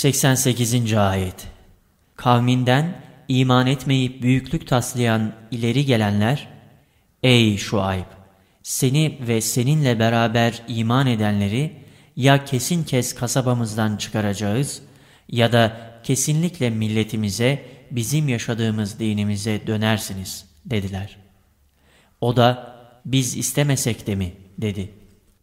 88. Ayet Kavminden iman etmeyip büyüklük taslayan ileri gelenler, Ey Şuayb! Seni ve seninle beraber iman edenleri ya kesin kes kasabamızdan çıkaracağız ya da kesinlikle milletimize, bizim yaşadığımız dinimize dönersiniz dediler. O da biz istemesek de mi dedi.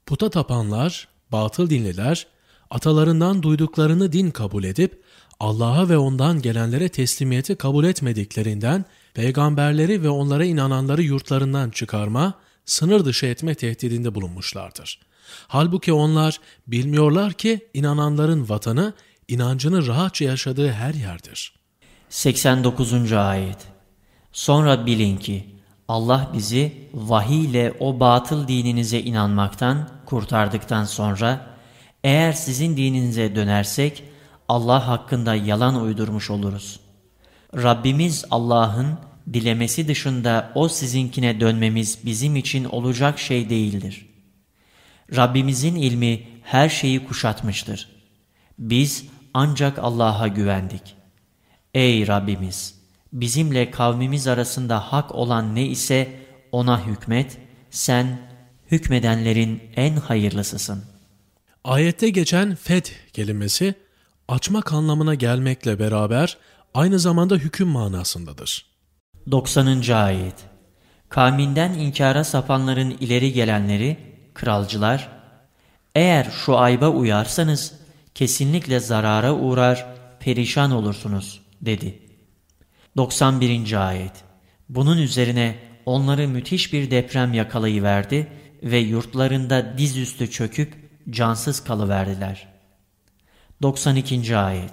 Puta tapanlar, batıl dinliler, atalarından duyduklarını din kabul edip Allah'a ve ondan gelenlere teslimiyeti kabul etmediklerinden peygamberleri ve onlara inananları yurtlarından çıkarma, sınır dışı etme tehdidinde bulunmuşlardır. Halbuki onlar bilmiyorlar ki inananların vatanı, inancını rahatça yaşadığı her yerdir. 89. Ayet Sonra bilin ki Allah bizi vahiy ile o batıl dininize inanmaktan kurtardıktan sonra eğer sizin dininize dönersek Allah hakkında yalan uydurmuş oluruz. Rabbimiz Allah'ın dilemesi dışında o sizinkine dönmemiz bizim için olacak şey değildir. Rabbimizin ilmi her şeyi kuşatmıştır. Biz ancak Allah'a güvendik. Ey Rabbimiz! Bizimle kavmimiz arasında hak olan ne ise ona hükmet, sen hükmedenlerin en hayırlısısın. Ayette geçen fed kelimesi açmak anlamına gelmekle beraber aynı zamanda hüküm manasındadır. 90. Ayet Kavminden inkara sapanların ileri gelenleri, kralcılar, eğer şu ayba uyarsanız kesinlikle zarara uğrar, perişan olursunuz, dedi. 91. Ayet Bunun üzerine onları müthiş bir deprem yakalayıverdi ve yurtlarında dizüstü çöküp cansız kalıverdiler. 92. Ayet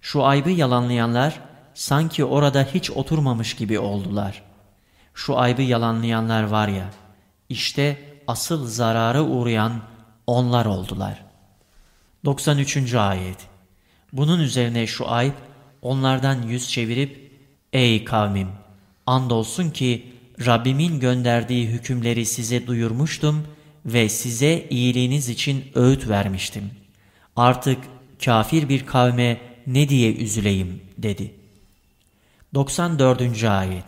Şu aybı yalanlayanlar sanki orada hiç oturmamış gibi oldular. Şu aybı yalanlayanlar var ya, işte asıl zarara uğrayan onlar oldular. 93. Ayet Bunun üzerine şu ayıp onlardan yüz çevirip, Ey kavmim! Andolsun ki Rabbimin gönderdiği hükümleri size duyurmuştum ve size iyiliğiniz için öğüt vermiştim. Artık kafir bir kavme ne diye üzüleyim dedi. 94. Ayet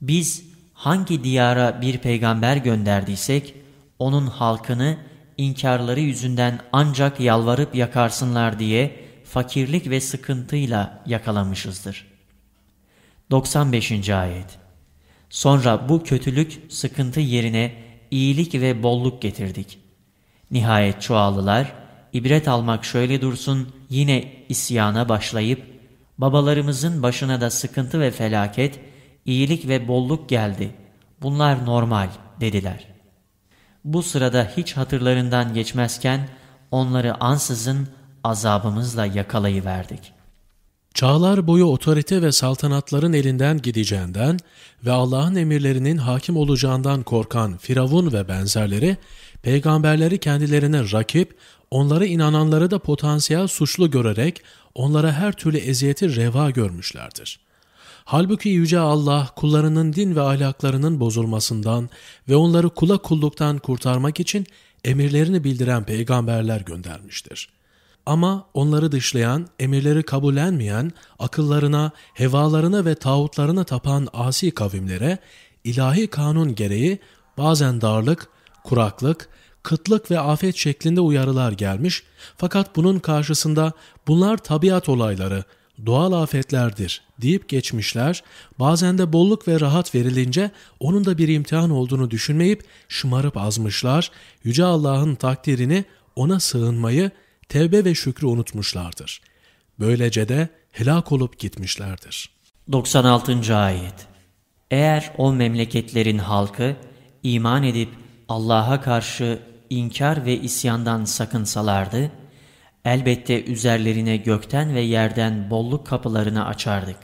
Biz hangi diyara bir peygamber gönderdiysek, onun halkını inkarları yüzünden ancak yalvarıp yakarsınlar diye fakirlik ve sıkıntıyla yakalamışızdır. 95. Ayet Sonra bu kötülük, sıkıntı yerine iyilik ve bolluk getirdik. Nihayet çoğaldılar, ibret almak şöyle dursun yine isyana başlayıp, babalarımızın başına da sıkıntı ve felaket, iyilik ve bolluk geldi. Bunlar normal dediler. Bu sırada hiç hatırlarından geçmezken onları ansızın azabımızla yakalayıverdik. Çağlar boyu otorite ve saltanatların elinden gideceğinden ve Allah'ın emirlerinin hakim olacağından korkan Firavun ve benzerleri, peygamberleri kendilerine rakip, onlara inananları da potansiyel suçlu görerek onlara her türlü eziyeti reva görmüşlerdir. Halbuki Yüce Allah kullarının din ve ahlaklarının bozulmasından ve onları kula kulluktan kurtarmak için emirlerini bildiren peygamberler göndermiştir. Ama onları dışlayan, emirleri kabullenmeyen, akıllarına, hevalarına ve tağutlarına tapan asi kavimlere ilahi kanun gereği bazen darlık, kuraklık, kıtlık ve afet şeklinde uyarılar gelmiş. Fakat bunun karşısında bunlar tabiat olayları, doğal afetlerdir deyip geçmişler, bazen de bolluk ve rahat verilince onun da bir imtihan olduğunu düşünmeyip şımarıp azmışlar, Yüce Allah'ın takdirini ona sığınmayı, tevbe ve şükrü unutmuşlardır. Böylece de helak olup gitmişlerdir. 96. Ayet Eğer o memleketlerin halkı iman edip Allah'a karşı inkar ve isyandan sakınsalardı, elbette üzerlerine gökten ve yerden bolluk kapılarını açardık.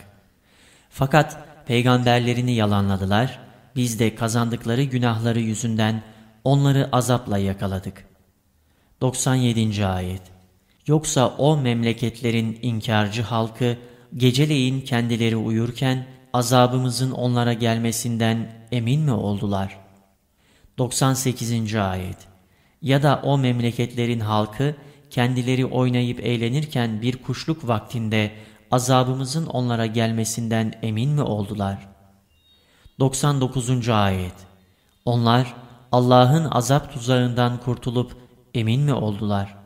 Fakat peygamberlerini yalanladılar, biz de kazandıkları günahları yüzünden onları azapla yakaladık. 97. Ayet Yoksa o memleketlerin inkarcı halkı geceleyin kendileri uyurken azabımızın onlara gelmesinden emin mi oldular? 98. Ayet Ya da o memleketlerin halkı kendileri oynayıp eğlenirken bir kuşluk vaktinde azabımızın onlara gelmesinden emin mi oldular? 99. Ayet Onlar Allah'ın azap tuzağından kurtulup emin mi oldular?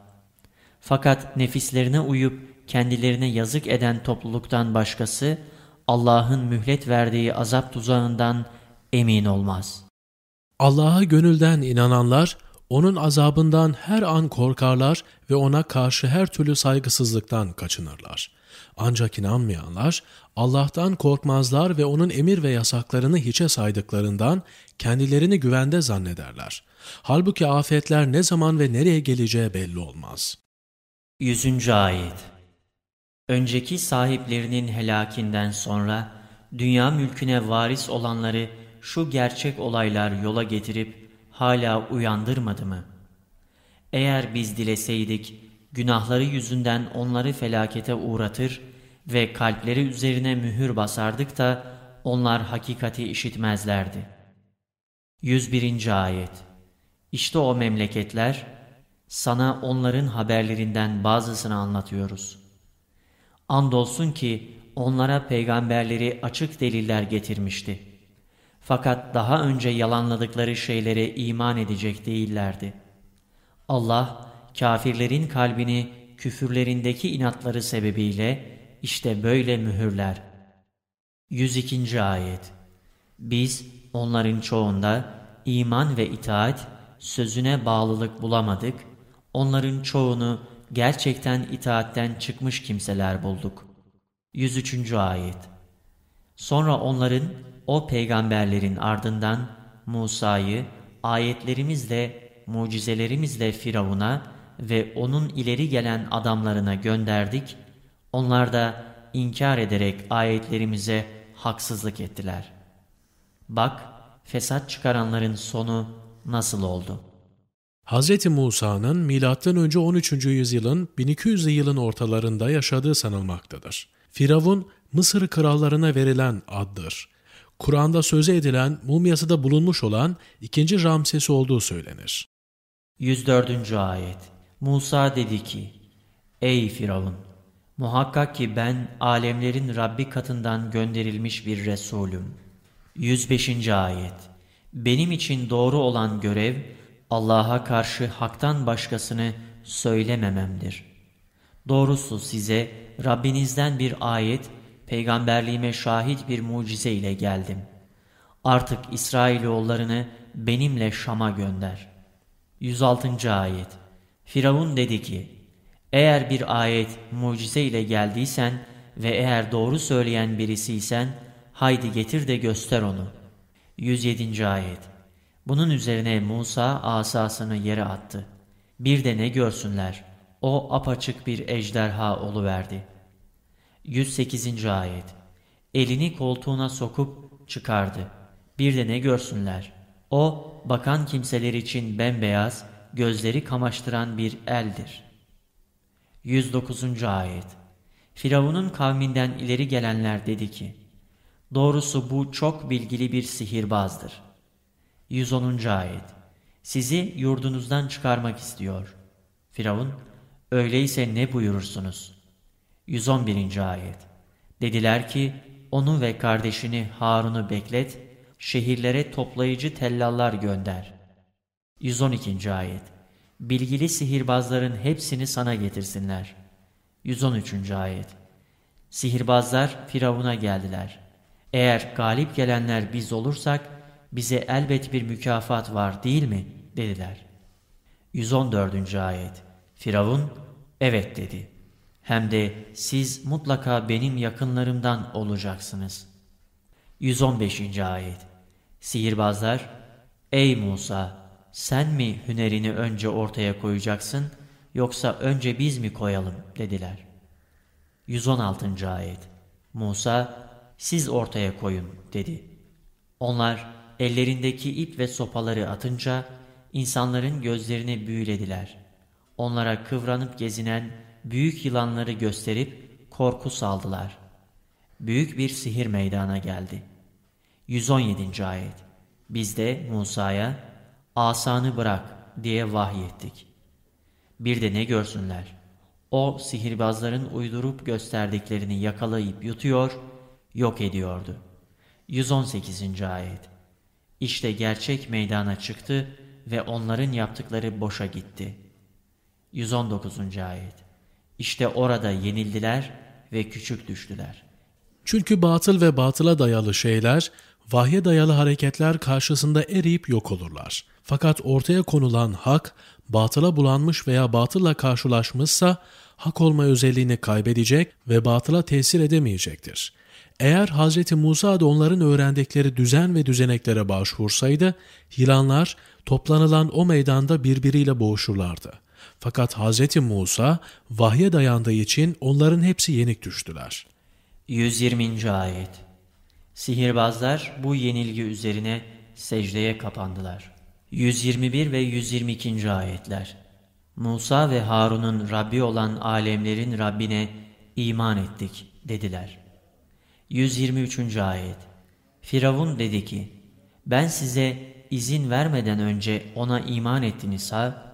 Fakat nefislerine uyup kendilerine yazık eden topluluktan başkası Allah'ın mühlet verdiği azap tuzağından emin olmaz. Allah'a gönülden inananlar, onun azabından her an korkarlar ve ona karşı her türlü saygısızlıktan kaçınırlar. Ancak inanmayanlar, Allah'tan korkmazlar ve onun emir ve yasaklarını hiçe saydıklarından kendilerini güvende zannederler. Halbuki afetler ne zaman ve nereye geleceği belli olmaz. 100. Ayet Önceki sahiplerinin helakinden sonra, dünya mülküne varis olanları şu gerçek olaylar yola getirip hala uyandırmadı mı? Eğer biz dileseydik, günahları yüzünden onları felakete uğratır ve kalpleri üzerine mühür basardık da onlar hakikati işitmezlerdi. 101. Ayet İşte o memleketler, sana onların haberlerinden bazısını anlatıyoruz. Andolsun ki onlara peygamberleri açık deliller getirmişti. Fakat daha önce yalanladıkları şeylere iman edecek değillerdi. Allah, kafirlerin kalbini küfürlerindeki inatları sebebiyle işte böyle mühürler. 102. Ayet Biz onların çoğunda iman ve itaat, sözüne bağlılık bulamadık, onların çoğunu gerçekten itaatten çıkmış kimseler bulduk. 103. Ayet Sonra onların o peygamberlerin ardından Musa'yı ayetlerimizle, mucizelerimizle Firavun'a ve onun ileri gelen adamlarına gönderdik. Onlar da inkar ederek ayetlerimize haksızlık ettiler. Bak, fesat çıkaranların sonu nasıl oldu? Hz. Musa'nın M.Ö. 13. yüzyılın 1200'lü yılın ortalarında yaşadığı sanılmaktadır. Firavun, Mısır krallarına verilen addır. Kur'an'da söze edilen, mumyası bulunmuş olan ikinci Ramses olduğu söylenir. 104. Ayet Musa dedi ki, Ey Firavun! Muhakkak ki ben alemlerin Rabbi katından gönderilmiş bir Resulüm. 105. Ayet Benim için doğru olan görev, Allah'a karşı haktan başkasını söylemememdir. Doğrusu size Rabbinizden bir ayet, peygamberliğime şahit bir mucize ile geldim. Artık İsrailoğullarını benimle Şam'a gönder. 106. Ayet Firavun dedi ki, eğer bir ayet mucize ile geldiysen ve eğer doğru söyleyen birisiysen, haydi getir de göster onu. 107. Ayet Bunun üzerine Musa asasını yere attı. Bir de ne görsünler, o apaçık bir ejderha oluverdi. 108. Ayet Elini koltuğuna sokup çıkardı. Bir de ne görsünler, o bakan kimseler için bembeyaz, gözleri kamaştıran bir eldir. 109. Ayet Firavun'un kavminden ileri gelenler dedi ki, Doğrusu bu çok bilgili bir sihirbazdır. 110. Ayet Sizi yurdunuzdan çıkarmak istiyor. Firavun, öyleyse ne buyurursunuz? 111. Ayet Dediler ki, onu ve kardeşini Harun'u beklet, şehirlere toplayıcı tellallar gönder. 112. Ayet Bilgili sihirbazların hepsini sana getirsinler. 113. Ayet Sihirbazlar Firavun'a geldiler. Eğer galip gelenler biz olursak, bize elbet bir mükafat var değil mi? dediler. 114. Ayet Firavun, evet dedi. Hem de siz mutlaka benim yakınlarımdan olacaksınız. 115. Ayet Sihirbazlar, Ey Musa! Sen mi hünerini önce ortaya koyacaksın, yoksa önce biz mi koyalım dediler. 116. Ayet Musa, siz ortaya koyun dedi. Onlar ellerindeki ip ve sopaları atınca, insanların gözlerini büyülediler. Onlara kıvranıp gezinen büyük yılanları gösterip korku saldılar. Büyük bir sihir meydana geldi. 117. Ayet Biz de Musa'ya asanı bırak diye vahyettik. Bir de ne görsünler? O sihirbazların uydurup gösterdiklerini yakalayıp yutuyor, yok ediyordu. 118. Ayet İşte gerçek meydana çıktı ve onların yaptıkları boşa gitti. 119. Ayet İşte orada yenildiler ve küçük düştüler. Çünkü batıl ve batıla dayalı şeyler, vahye dayalı hareketler karşısında eriyip yok olurlar. Fakat ortaya konulan hak, batıla bulanmış veya batılla karşılaşmışsa, hak olma özelliğini kaybedecek ve batıla tesir edemeyecektir. Eğer Hz. Musa da onların öğrendikleri düzen ve düzeneklere başvursaydı, yılanlar toplanılan o meydanda birbiriyle boğuşurlardı. Fakat Hz. Musa vahye dayandığı için onların hepsi yenik düştüler. 120. Ayet Sihirbazlar bu yenilgi üzerine secdeye kapandılar. 121 ve 122. Ayetler Musa ve Harun'un Rabbi olan alemlerin Rabbine iman ettik dediler. 123. Ayet Firavun dedi ki, ben size izin vermeden önce ona iman ettiniz ha?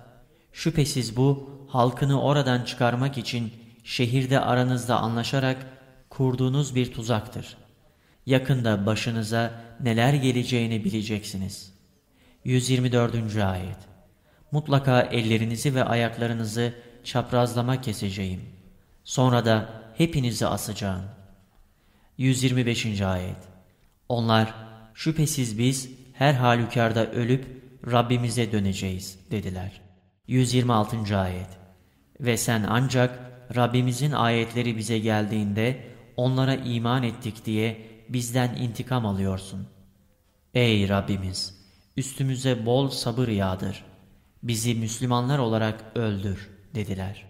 Şüphesiz bu, halkını oradan çıkarmak için şehirde aranızda anlaşarak kurduğunuz bir tuzaktır. Yakında başınıza neler geleceğini bileceksiniz. 124. Ayet Mutlaka ellerinizi ve ayaklarınızı çaprazlama keseceğim. Sonra da hepinizi asacağım. 125. Ayet Onlar şüphesiz biz her halükarda ölüp Rabbimize döneceğiz dediler. 126. Ayet Ve sen ancak Rabbimizin ayetleri bize geldiğinde onlara iman ettik diye bizden intikam alıyorsun. Ey Rabbimiz! Üstümüze bol sabır yağdır. Bizi Müslümanlar olarak öldür dediler.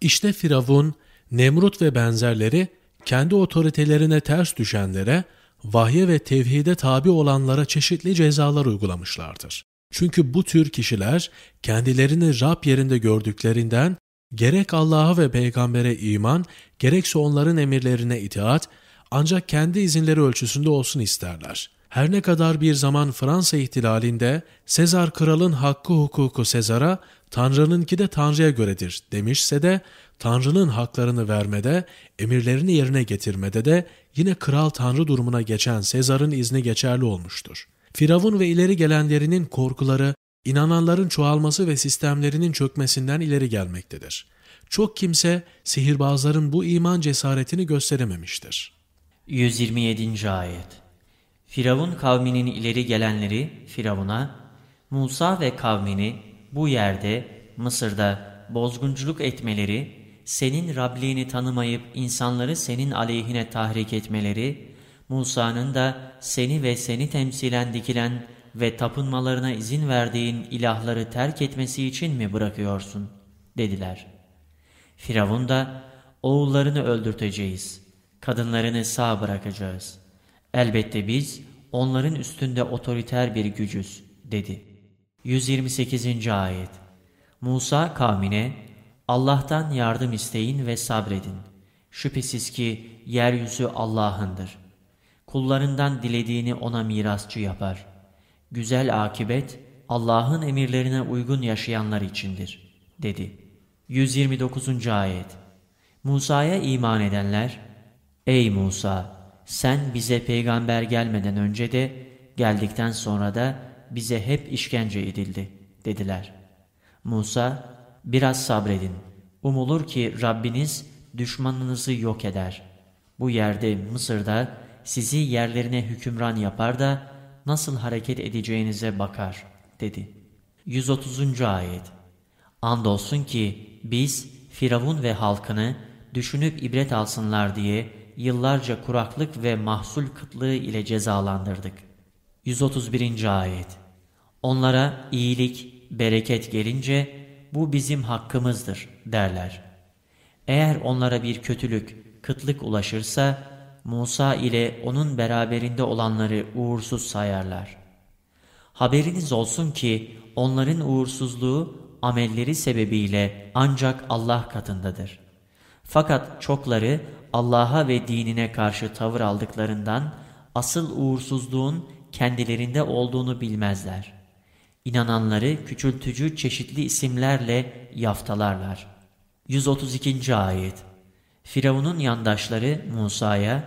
İşte Firavun, Nemrut ve benzerleri kendi otoritelerine ters düşenlere, vahye ve tevhide tabi olanlara çeşitli cezalar uygulamışlardır. Çünkü bu tür kişiler kendilerini Rab yerinde gördüklerinden gerek Allah'a ve peygambere iman, gerekse onların emirlerine itaat, ancak kendi izinleri ölçüsünde olsun isterler. Her ne kadar bir zaman Fransa ihtilalinde Sezar kralın hakkı hukuku Sezar'a, Tanrı'nınki de Tanrı'ya göredir demişse de Tanrı'nın haklarını vermede, emirlerini yerine getirmede de yine kral Tanrı durumuna geçen Sezar'ın izni geçerli olmuştur. Firavun ve ileri gelenlerinin korkuları, inananların çoğalması ve sistemlerinin çökmesinden ileri gelmektedir. Çok kimse sihirbazların bu iman cesaretini gösterememiştir. 127. Ayet Firavun kavminin ileri gelenleri Firavun'a, Musa ve kavmini bu yerde, Mısır'da bozgunculuk etmeleri, senin Rabliğini tanımayıp insanları senin aleyhine tahrik etmeleri, Musa'nın da seni ve seni temsilen dikilen ve tapınmalarına izin verdiğin ilahları terk etmesi için mi bırakıyorsun? dediler. Firavun da, oğullarını öldürteceğiz, kadınlarını sağ bırakacağız. Elbette biz onların üstünde otoriter bir gücüz, dedi. 128. Ayet Musa kavmine, Allah'tan yardım isteyin ve sabredin. Şüphesiz ki yeryüzü Allah'ındır. Kullarından dilediğini ona mirasçı yapar. Güzel akibet Allah'ın emirlerine uygun yaşayanlar içindir, dedi. 129. Ayet Musa'ya iman edenler, Ey Musa! Sen bize peygamber gelmeden önce de, geldikten sonra da bize hep işkence edildi, dediler. Musa, biraz sabredin. Umulur ki Rabbiniz düşmanınızı yok eder. Bu yerde Mısır'da sizi yerlerine hükümran yapar da nasıl hareket edeceğinize bakar, dedi. 130. Ayet Andolsun ki biz Firavun ve halkını düşünüp ibret alsınlar diye yıllarca kuraklık ve mahsul kıtlığı ile cezalandırdık. 131. Ayet Onlara iyilik, bereket gelince bu bizim hakkımızdır derler. Eğer onlara bir kötülük, kıtlık ulaşırsa Musa ile onun beraberinde olanları uğursuz sayarlar. Haberiniz olsun ki onların uğursuzluğu amelleri sebebiyle ancak Allah katındadır. Fakat çokları Allah'a ve dinine karşı tavır aldıklarından asıl uğursuzluğun kendilerinde olduğunu bilmezler. İnananları küçültücü çeşitli isimlerle yaftalarlar. 132. Ayet Firavun'un yandaşları Musa'ya,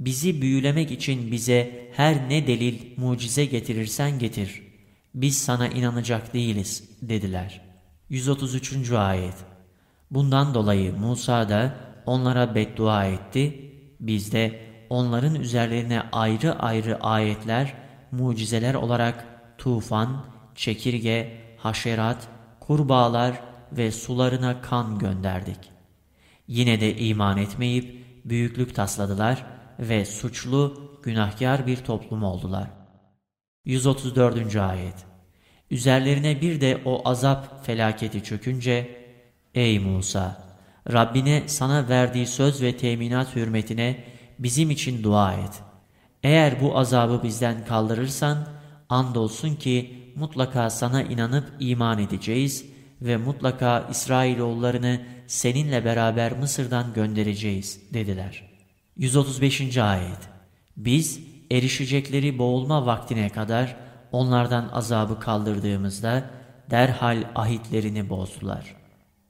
bizi büyülemek için bize her ne delil, mucize getirirsen getir. Biz sana inanacak değiliz dediler. 133. Ayet Bundan dolayı Musa da onlara beddua etti. Biz de onların üzerlerine ayrı ayrı ayetler, mucizeler olarak tufan, çekirge, haşerat, kurbağalar ve sularına kan gönderdik. Yine de iman etmeyip büyüklük tasladılar ve suçlu, günahkar bir toplum oldular. 134. Ayet Üzerlerine bir de o azap felaketi çökünce, Ey Musa! Rabbine sana verdiği söz ve teminat hürmetine bizim için dua et. Eğer bu azabı bizden kaldırırsan, andolsun ki mutlaka sana inanıp iman edeceğiz ve mutlaka İsrailoğullarını seninle beraber Mısır'dan göndereceğiz dediler. 135. Ayet Biz erişecekleri boğulma vaktine kadar onlardan azabı kaldırdığımızda derhal ahitlerini bozdular.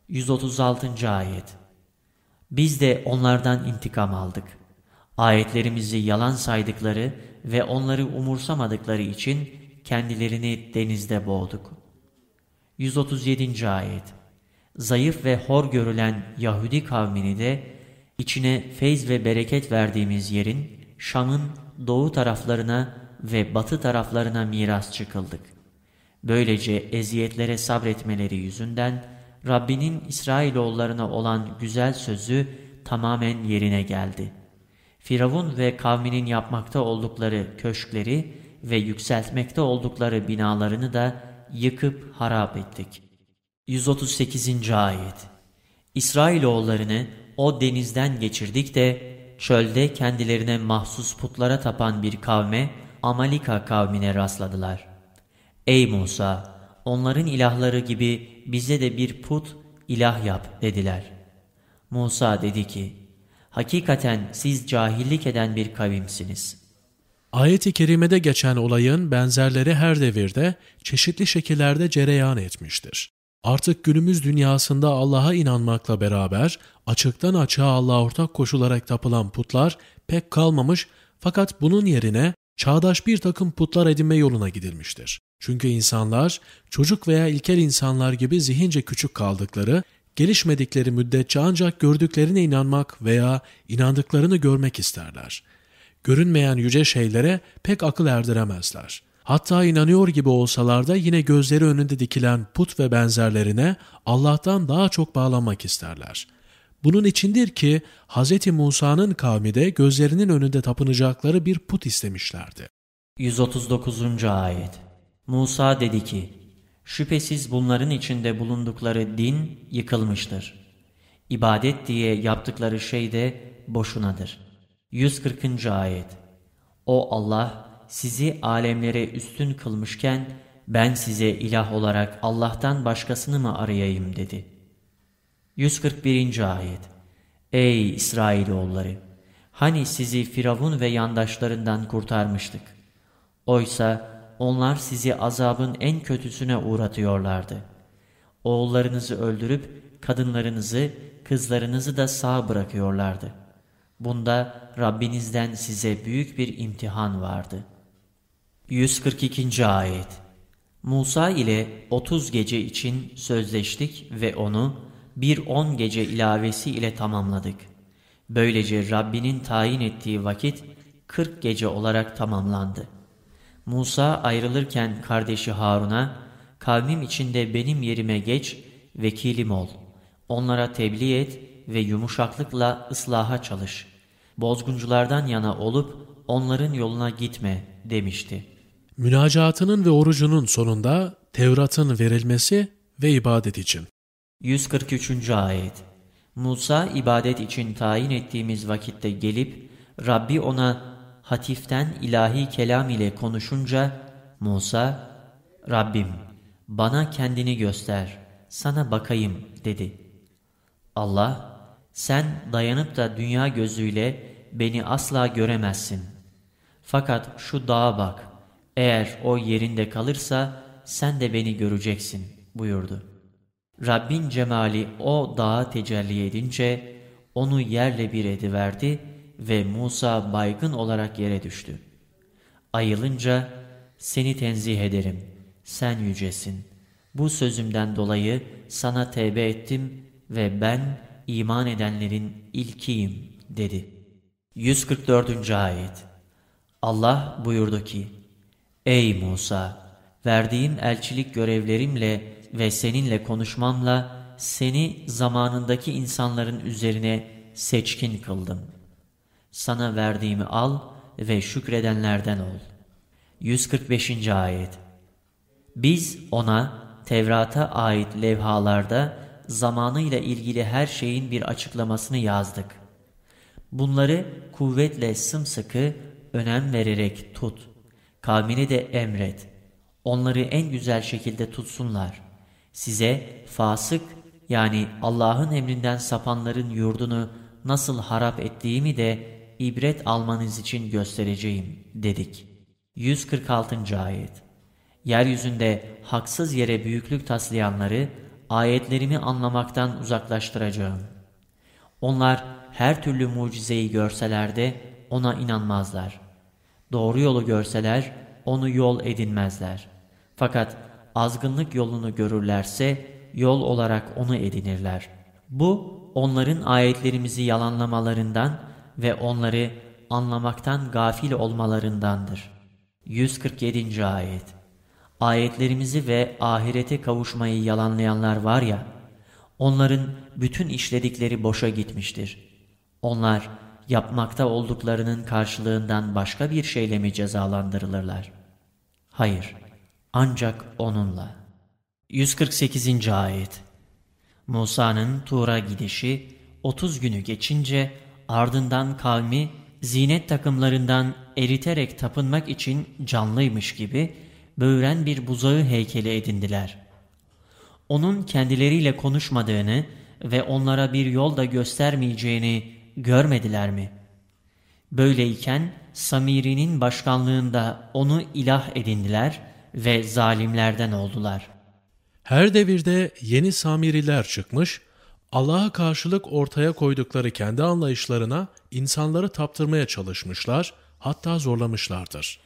136. Ayet Biz de onlardan intikam aldık. Ayetlerimizi yalan saydıkları ve onları umursamadıkları için kendilerini denizde boğduk. 137. Ayet Zayıf ve hor görülen Yahudi kavmini de içine feyz ve bereket verdiğimiz yerin Şam'ın doğu taraflarına ve batı taraflarına miras çıkıldık. Böylece eziyetlere sabretmeleri yüzünden Rabbinin İsrailoğullarına olan güzel sözü tamamen yerine geldi. Firavun ve kavminin yapmakta oldukları köşkleri ve yükseltmekte oldukları binalarını da yıkıp harap ettik. 138. Ayet İsrailoğullarını o denizden geçirdik de çölde kendilerine mahsus putlara tapan bir kavme Amalika kavmine rastladılar. Ey Musa! Onların ilahları gibi bize de bir put ilah yap dediler. Musa dedi ki, Hakikaten siz cahillik eden bir kavimsiniz. Ayet-i kerimede geçen olayın benzerleri her devirde çeşitli şekillerde cereyan etmiştir. Artık günümüz dünyasında Allah'a inanmakla beraber açıktan açığa Allah'a ortak koşularak tapılan putlar pek kalmamış fakat bunun yerine çağdaş bir takım putlar edinme yoluna gidilmiştir. Çünkü insanlar çocuk veya ilkel insanlar gibi zihince küçük kaldıkları, gelişmedikleri müddetçe ancak gördüklerine inanmak veya inandıklarını görmek isterler. Görünmeyen yüce şeylere pek akıl erdiremezler. Hatta inanıyor gibi olsalar da yine gözleri önünde dikilen put ve benzerlerine Allah'tan daha çok bağlanmak isterler. Bunun içindir ki Hz. Musa'nın kavmi de gözlerinin önünde tapınacakları bir put istemişlerdi. 139. Ayet Musa dedi ki, Şüphesiz bunların içinde bulundukları din yıkılmıştır. İbadet diye yaptıkları şey de boşunadır. 140. Ayet O Allah sizi alemlere üstün kılmışken ben size ilah olarak Allah'tan başkasını mı arayayım dedi. 141. Ayet Ey İsrailoğulları! Hani sizi Firavun ve yandaşlarından kurtarmıştık. Oysa onlar sizi azabın en kötüsüne uğratıyorlardı. Oğullarınızı öldürüp kadınlarınızı, kızlarınızı da sağ bırakıyorlardı. Bunda Rabbinizden size büyük bir imtihan vardı. 142. Ayet Musa ile 30 gece için sözleştik ve onu bir 10 gece ilavesi ile tamamladık. Böylece Rabbinin tayin ettiği vakit 40 gece olarak tamamlandı. Musa ayrılırken kardeşi Harun'a, kavmim içinde benim yerime geç, vekilim ol. Onlara tebliğ et ve yumuşaklıkla ıslaha çalış. Bozgunculardan yana olup onların yoluna gitme demişti. Münacatının ve orucunun sonunda Tevrat'ın verilmesi ve ibadet için. 143. Ayet Musa ibadet için tayin ettiğimiz vakitte gelip Rabbi ona hatiften ilahi kelam ile konuşunca Musa, Rabbim bana kendini göster, sana bakayım dedi. Allah, sen dayanıp da dünya gözüyle beni asla göremezsin. Fakat şu dağa bak, eğer o yerinde kalırsa sen de beni göreceksin buyurdu. Rabbin cemali o dağa tecelli edince onu yerle bir ediverdi ve Musa baygın olarak yere düştü. Ayılınca seni tenzih ederim, sen yücesin. Bu sözümden dolayı sana tevbe ettim ve ben iman edenlerin ilkiyim dedi. 144. Ayet Allah buyurdu ki, Ey Musa! Verdiğim elçilik görevlerimle ve seninle konuşmamla seni zamanındaki insanların üzerine seçkin kıldım. Sana verdiğimi al ve şükredenlerden ol. 145. Ayet Biz ona Tevrat'a ait levhalarda zamanıyla ilgili her şeyin bir açıklamasını yazdık. Bunları kuvvetle sımsıkı önem vererek tut. Kavmine de emret. Onları en güzel şekilde tutsunlar. Size fasık yani Allah'ın emrinden sapanların yurdunu nasıl harap ettiğimi de ibret almanız için göstereceğim dedik. 146. Ayet Yeryüzünde haksız yere büyüklük taslayanları ayetlerimi anlamaktan uzaklaştıracağım. Onlar her türlü mucizeyi görseler de ona inanmazlar. Doğru yolu görseler onu yol edinmezler. Fakat azgınlık yolunu görürlerse yol olarak onu edinirler. Bu onların ayetlerimizi yalanlamalarından ve onları anlamaktan gafil olmalarındandır. 147. Ayet Ayetlerimizi ve ahirete kavuşmayı yalanlayanlar var ya, onların bütün işledikleri boşa gitmiştir. Onlar yapmakta olduklarının karşılığından başka bir şeyle mi cezalandırılırlar? Hayır, ancak onunla. 148. Ayet Musa'nın Tur'a gidişi 30 günü geçince ardından kavmi zinet takımlarından eriterek tapınmak için canlıymış gibi böğren bir buzağı heykeli edindiler. Onun kendileriyle konuşmadığını ve onlara bir yol da göstermeyeceğini görmediler mi? Böyleyken Samiri'nin başkanlığında onu ilah edindiler ve zalimlerden oldular. Her devirde yeni Samiriler çıkmış, Allah'a karşılık ortaya koydukları kendi anlayışlarına insanları taptırmaya çalışmışlar, hatta zorlamışlardır.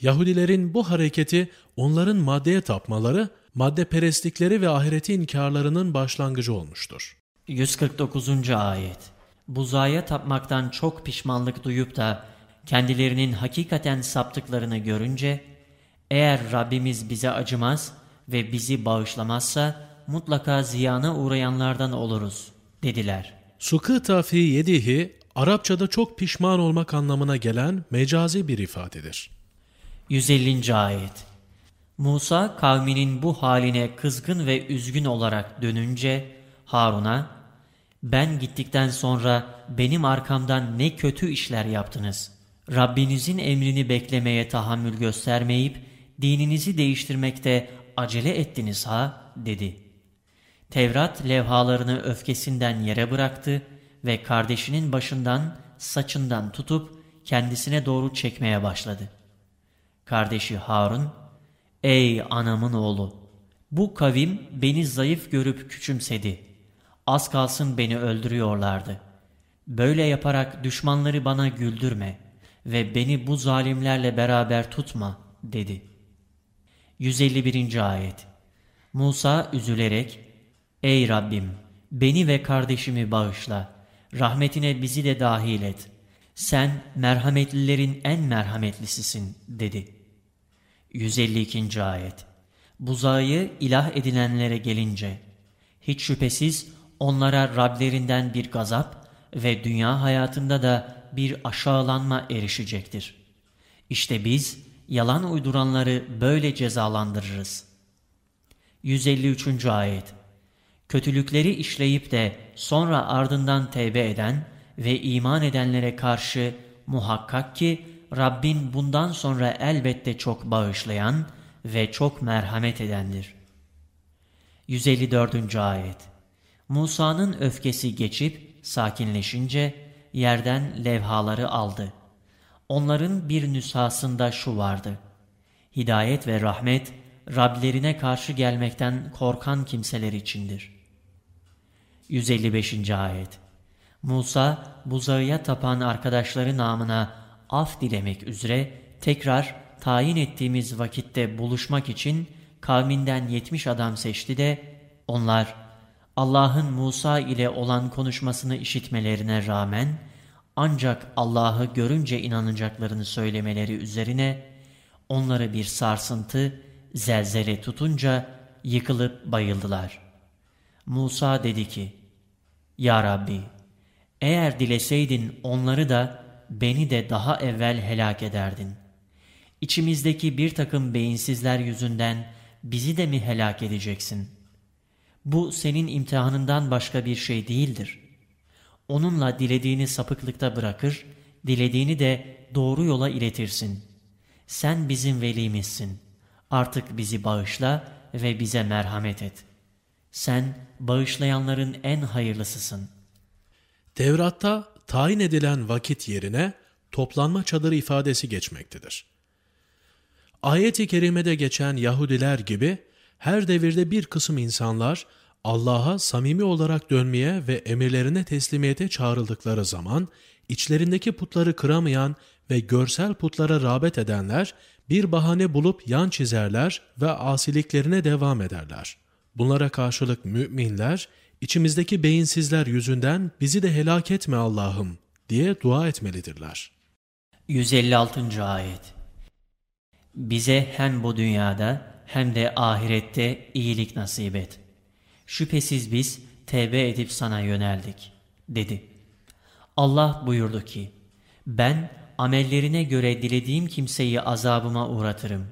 Yahudilerin bu hareketi onların maddeye tapmaları, maddeperestlikleri ve ahireti inkarlarının başlangıcı olmuştur. 149. Ayet Buzaya tapmaktan çok pişmanlık duyup da kendilerinin hakikaten saptıklarını görünce, eğer Rabbimiz bize acımaz ve bizi bağışlamazsa mutlaka ziyana uğrayanlardan oluruz dediler. Sukıta fi yedihi Arapçada çok pişman olmak anlamına gelen mecazi bir ifadedir. 150. Ayet Musa kavminin bu haline kızgın ve üzgün olarak dönünce Harun'a ben gittikten sonra benim arkamdan ne kötü işler yaptınız. Rabbinizin emrini beklemeye tahammül göstermeyip dininizi değiştirmekte acele ettiniz ha dedi. Tevrat levhalarını öfkesinden yere bıraktı ve kardeşinin başından saçından tutup kendisine doğru çekmeye başladı. Kardeşi Harun, ''Ey anamın oğlu, bu kavim beni zayıf görüp küçümsedi. Az kalsın beni öldürüyorlardı. Böyle yaparak düşmanları bana güldürme ve beni bu zalimlerle beraber tutma.'' dedi. 151. Ayet Musa üzülerek, ''Ey Rabbim, beni ve kardeşimi bağışla, rahmetine bizi de dahil et. Sen merhametlilerin en merhametlisisin.'' dedi. 152. Ayet Buzayı ilah edinenlere gelince, hiç şüphesiz onlara Rablerinden bir gazap ve dünya hayatında da bir aşağılanma erişecektir. İşte biz yalan uyduranları böyle cezalandırırız. 153. Ayet Kötülükleri işleyip de sonra ardından tevbe eden ve iman edenlere karşı muhakkak ki Rabbin bundan sonra elbette çok bağışlayan ve çok merhamet edendir. 154. Ayet Musa'nın öfkesi geçip sakinleşince yerden levhaları aldı. Onların bir nüshasında şu vardı. Hidayet ve rahmet Rablerine karşı gelmekten korkan kimseler içindir. 155. Ayet Musa, buzağıya tapan arkadaşları namına af dilemek üzere tekrar tayin ettiğimiz vakitte buluşmak için kavminden yetmiş adam seçti de onlar Allah'ın Musa ile olan konuşmasını işitmelerine rağmen ancak Allah'ı görünce inanacaklarını söylemeleri üzerine onları bir sarsıntı, zelzele tutunca yıkılıp bayıldılar. Musa dedi ki, Ya Rabbi, eğer dileseydin onları da beni de daha evvel helak ederdin. İçimizdeki bir takım beyinsizler yüzünden bizi de mi helak edeceksin? Bu senin imtihanından başka bir şey değildir. Onunla dilediğini sapıklıkta bırakır, dilediğini de doğru yola iletirsin. Sen bizim velimizsin. Artık bizi bağışla ve bize merhamet et. Sen bağışlayanların en hayırlısısın. Tevrat'ta tayin edilen vakit yerine toplanma çadırı ifadesi geçmektedir. Ayet-i kerimede geçen Yahudiler gibi her devirde bir kısım insanlar Allah'a samimi olarak dönmeye ve emirlerine teslimiyete çağrıldıkları zaman içlerindeki putları kıramayan ve görsel putlara rağbet edenler bir bahane bulup yan çizerler ve asiliklerine devam ederler. Bunlara karşılık müminler, içimizdeki beyinsizler yüzünden bizi de helak etme Allah'ım diye dua etmelidirler. 156. Ayet Bize hem bu dünyada hem de ahirette iyilik nasip et. Şüphesiz biz tevbe edip sana yöneldik, dedi. Allah buyurdu ki, ben amellerine göre dilediğim kimseyi azabıma uğratırım.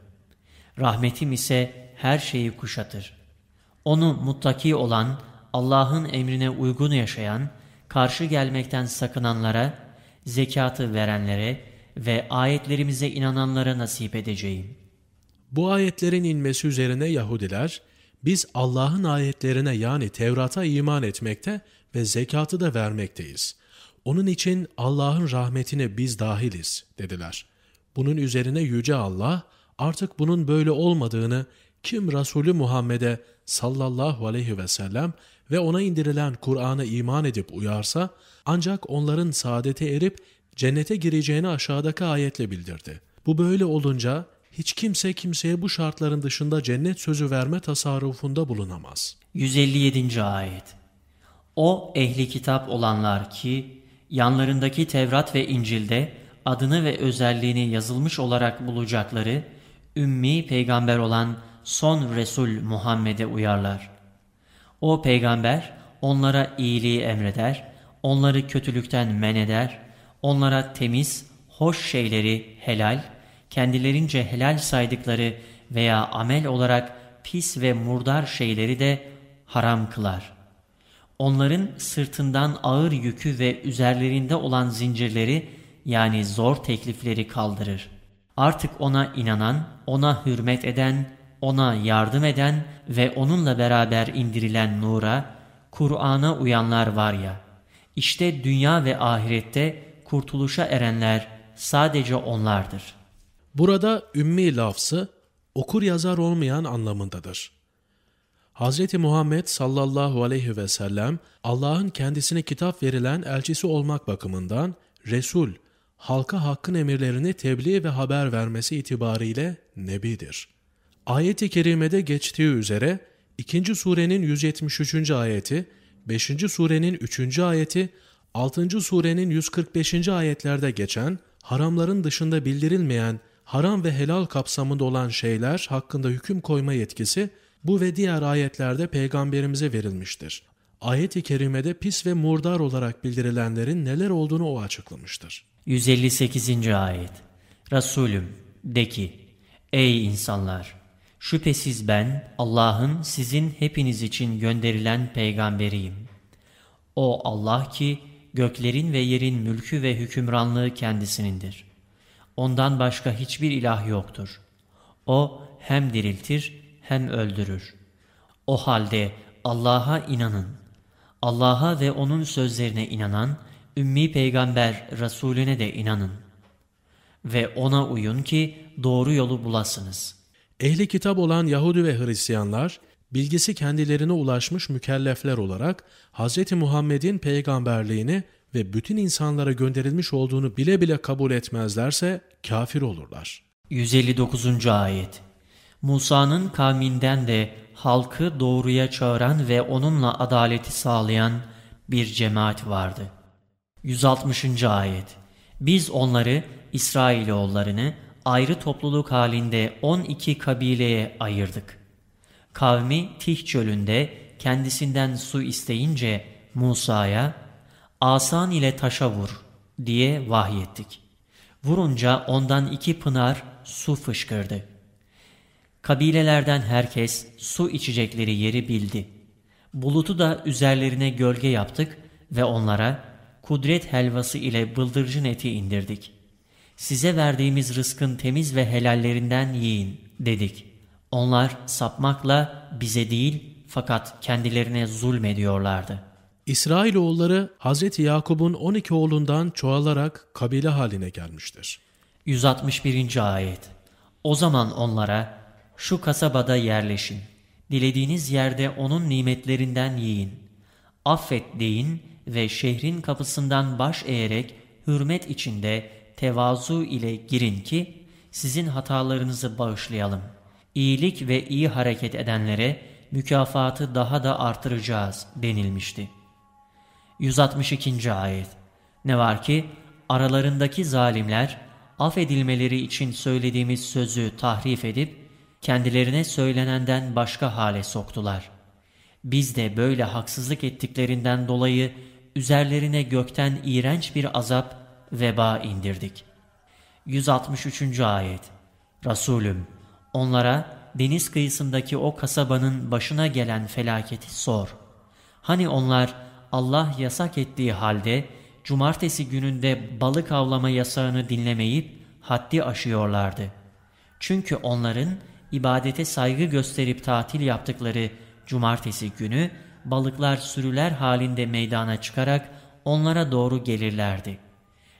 Rahmetim ise her şeyi kuşatır. Onu muttaki olan, Allah'ın emrine uygun yaşayan, karşı gelmekten sakınanlara, zekatı verenlere ve ayetlerimize inananlara nasip edeceğim. Bu ayetlerin inmesi üzerine Yahudiler, biz Allah'ın ayetlerine yani Tevrat'a iman etmekte ve zekatı da vermekteyiz. Onun için Allah'ın rahmetine biz dahiliz dediler. Bunun üzerine Yüce Allah artık bunun böyle olmadığını kim Resulü Muhammed'e sallallahu aleyhi ve sellem ve ona indirilen Kur'an'a iman edip uyarsa ancak onların saadete erip cennete gireceğini aşağıdaki ayetle bildirdi. Bu böyle olunca hiç kimse kimseye bu şartların dışında cennet sözü verme tasarrufunda bulunamaz. 157. Ayet O ehli kitap olanlar ki yanlarındaki Tevrat ve İncil'de adını ve özelliğini yazılmış olarak bulacakları ümmi peygamber olan son Resul Muhammed'e uyarlar. O peygamber onlara iyiliği emreder, onları kötülükten men eder, onlara temiz, hoş şeyleri helal, kendilerince helal saydıkları veya amel olarak pis ve murdar şeyleri de haram kılar. Onların sırtından ağır yükü ve üzerlerinde olan zincirleri yani zor teklifleri kaldırır. Artık ona inanan, ona hürmet eden, ona yardım eden ve onunla beraber indirilen nura, Kur'an'a uyanlar var ya, işte dünya ve ahirette kurtuluşa erenler sadece onlardır. Burada ümmi lafzı okur yazar olmayan anlamındadır. Hz. Muhammed sallallahu aleyhi ve sellem Allah'ın kendisine kitap verilen elçisi olmak bakımından Resul, halka hakkın emirlerini tebliğ ve haber vermesi itibariyle Nebidir. Ayet-i kerimede geçtiği üzere 2. surenin 173. ayeti, 5. surenin 3. ayeti, 6. surenin 145. ayetlerde geçen, haramların dışında bildirilmeyen, haram ve helal kapsamında olan şeyler hakkında hüküm koyma yetkisi, bu ve diğer ayetlerde peygamberimize verilmiştir. Ayet-i kerimede pis ve murdar olarak bildirilenlerin neler olduğunu o açıklamıştır. 158. ayet Resulüm de ki, Ey insanlar! Şüphesiz ben Allah'ın sizin hepiniz için gönderilen peygamberiyim. O Allah ki göklerin ve yerin mülkü ve hükümranlığı kendisinindir. Ondan başka hiçbir ilah yoktur. O hem diriltir hem öldürür. O halde Allah'a inanın. Allah'a ve O'nun sözlerine inanan, Ümmi Peygamber Resulüne de inanın. Ve O'na uyun ki doğru yolu bulasınız.'' Ehli kitap olan Yahudi ve Hristiyanlar, bilgisi kendilerine ulaşmış mükellefler olarak Hz. Muhammed'in peygamberliğini ve bütün insanlara gönderilmiş olduğunu bile bile kabul etmezlerse kafir olurlar. 159. Ayet Musa'nın kavminden de halkı doğruya çağıran ve onunla adaleti sağlayan bir cemaat vardı. 160. Ayet Biz onları, İsrailoğullarını ayrı topluluk halinde 12 kabileye ayırdık. Kavmi Tih çölünde kendisinden su isteyince Musa'ya asan ile taşa vur diye vahyettik. Vurunca ondan iki pınar su fışkırdı. Kabilelerden herkes su içecekleri yeri bildi. Bulutu da üzerlerine gölge yaptık ve onlara kudret helvası ile bıldırcın eti indirdik. Size verdiğimiz rızkın temiz ve helallerinden yiyin dedik. Onlar sapmakla bize değil fakat kendilerine zulmediyorlardı. İsrailoğulları Hz. Yakub'un 12 oğlundan çoğalarak kabile haline gelmiştir. 161. Ayet O zaman onlara şu kasabada yerleşin. Dilediğiniz yerde onun nimetlerinden yiyin. Affet deyin ve şehrin kapısından baş eğerek hürmet içinde tevazu ile girin ki sizin hatalarınızı bağışlayalım. İyilik ve iyi hareket edenlere mükafatı daha da artıracağız denilmişti. 162. Ayet Ne var ki aralarındaki zalimler affedilmeleri için söylediğimiz sözü tahrif edip kendilerine söylenenden başka hale soktular. Biz de böyle haksızlık ettiklerinden dolayı üzerlerine gökten iğrenç bir azap, veba indirdik. 163. Ayet Resulüm, onlara deniz kıyısındaki o kasabanın başına gelen felaketi sor. Hani onlar Allah yasak ettiği halde cumartesi gününde balık avlama yasağını dinlemeyip haddi aşıyorlardı. Çünkü onların ibadete saygı gösterip tatil yaptıkları cumartesi günü balıklar sürüler halinde meydana çıkarak onlara doğru gelirlerdi.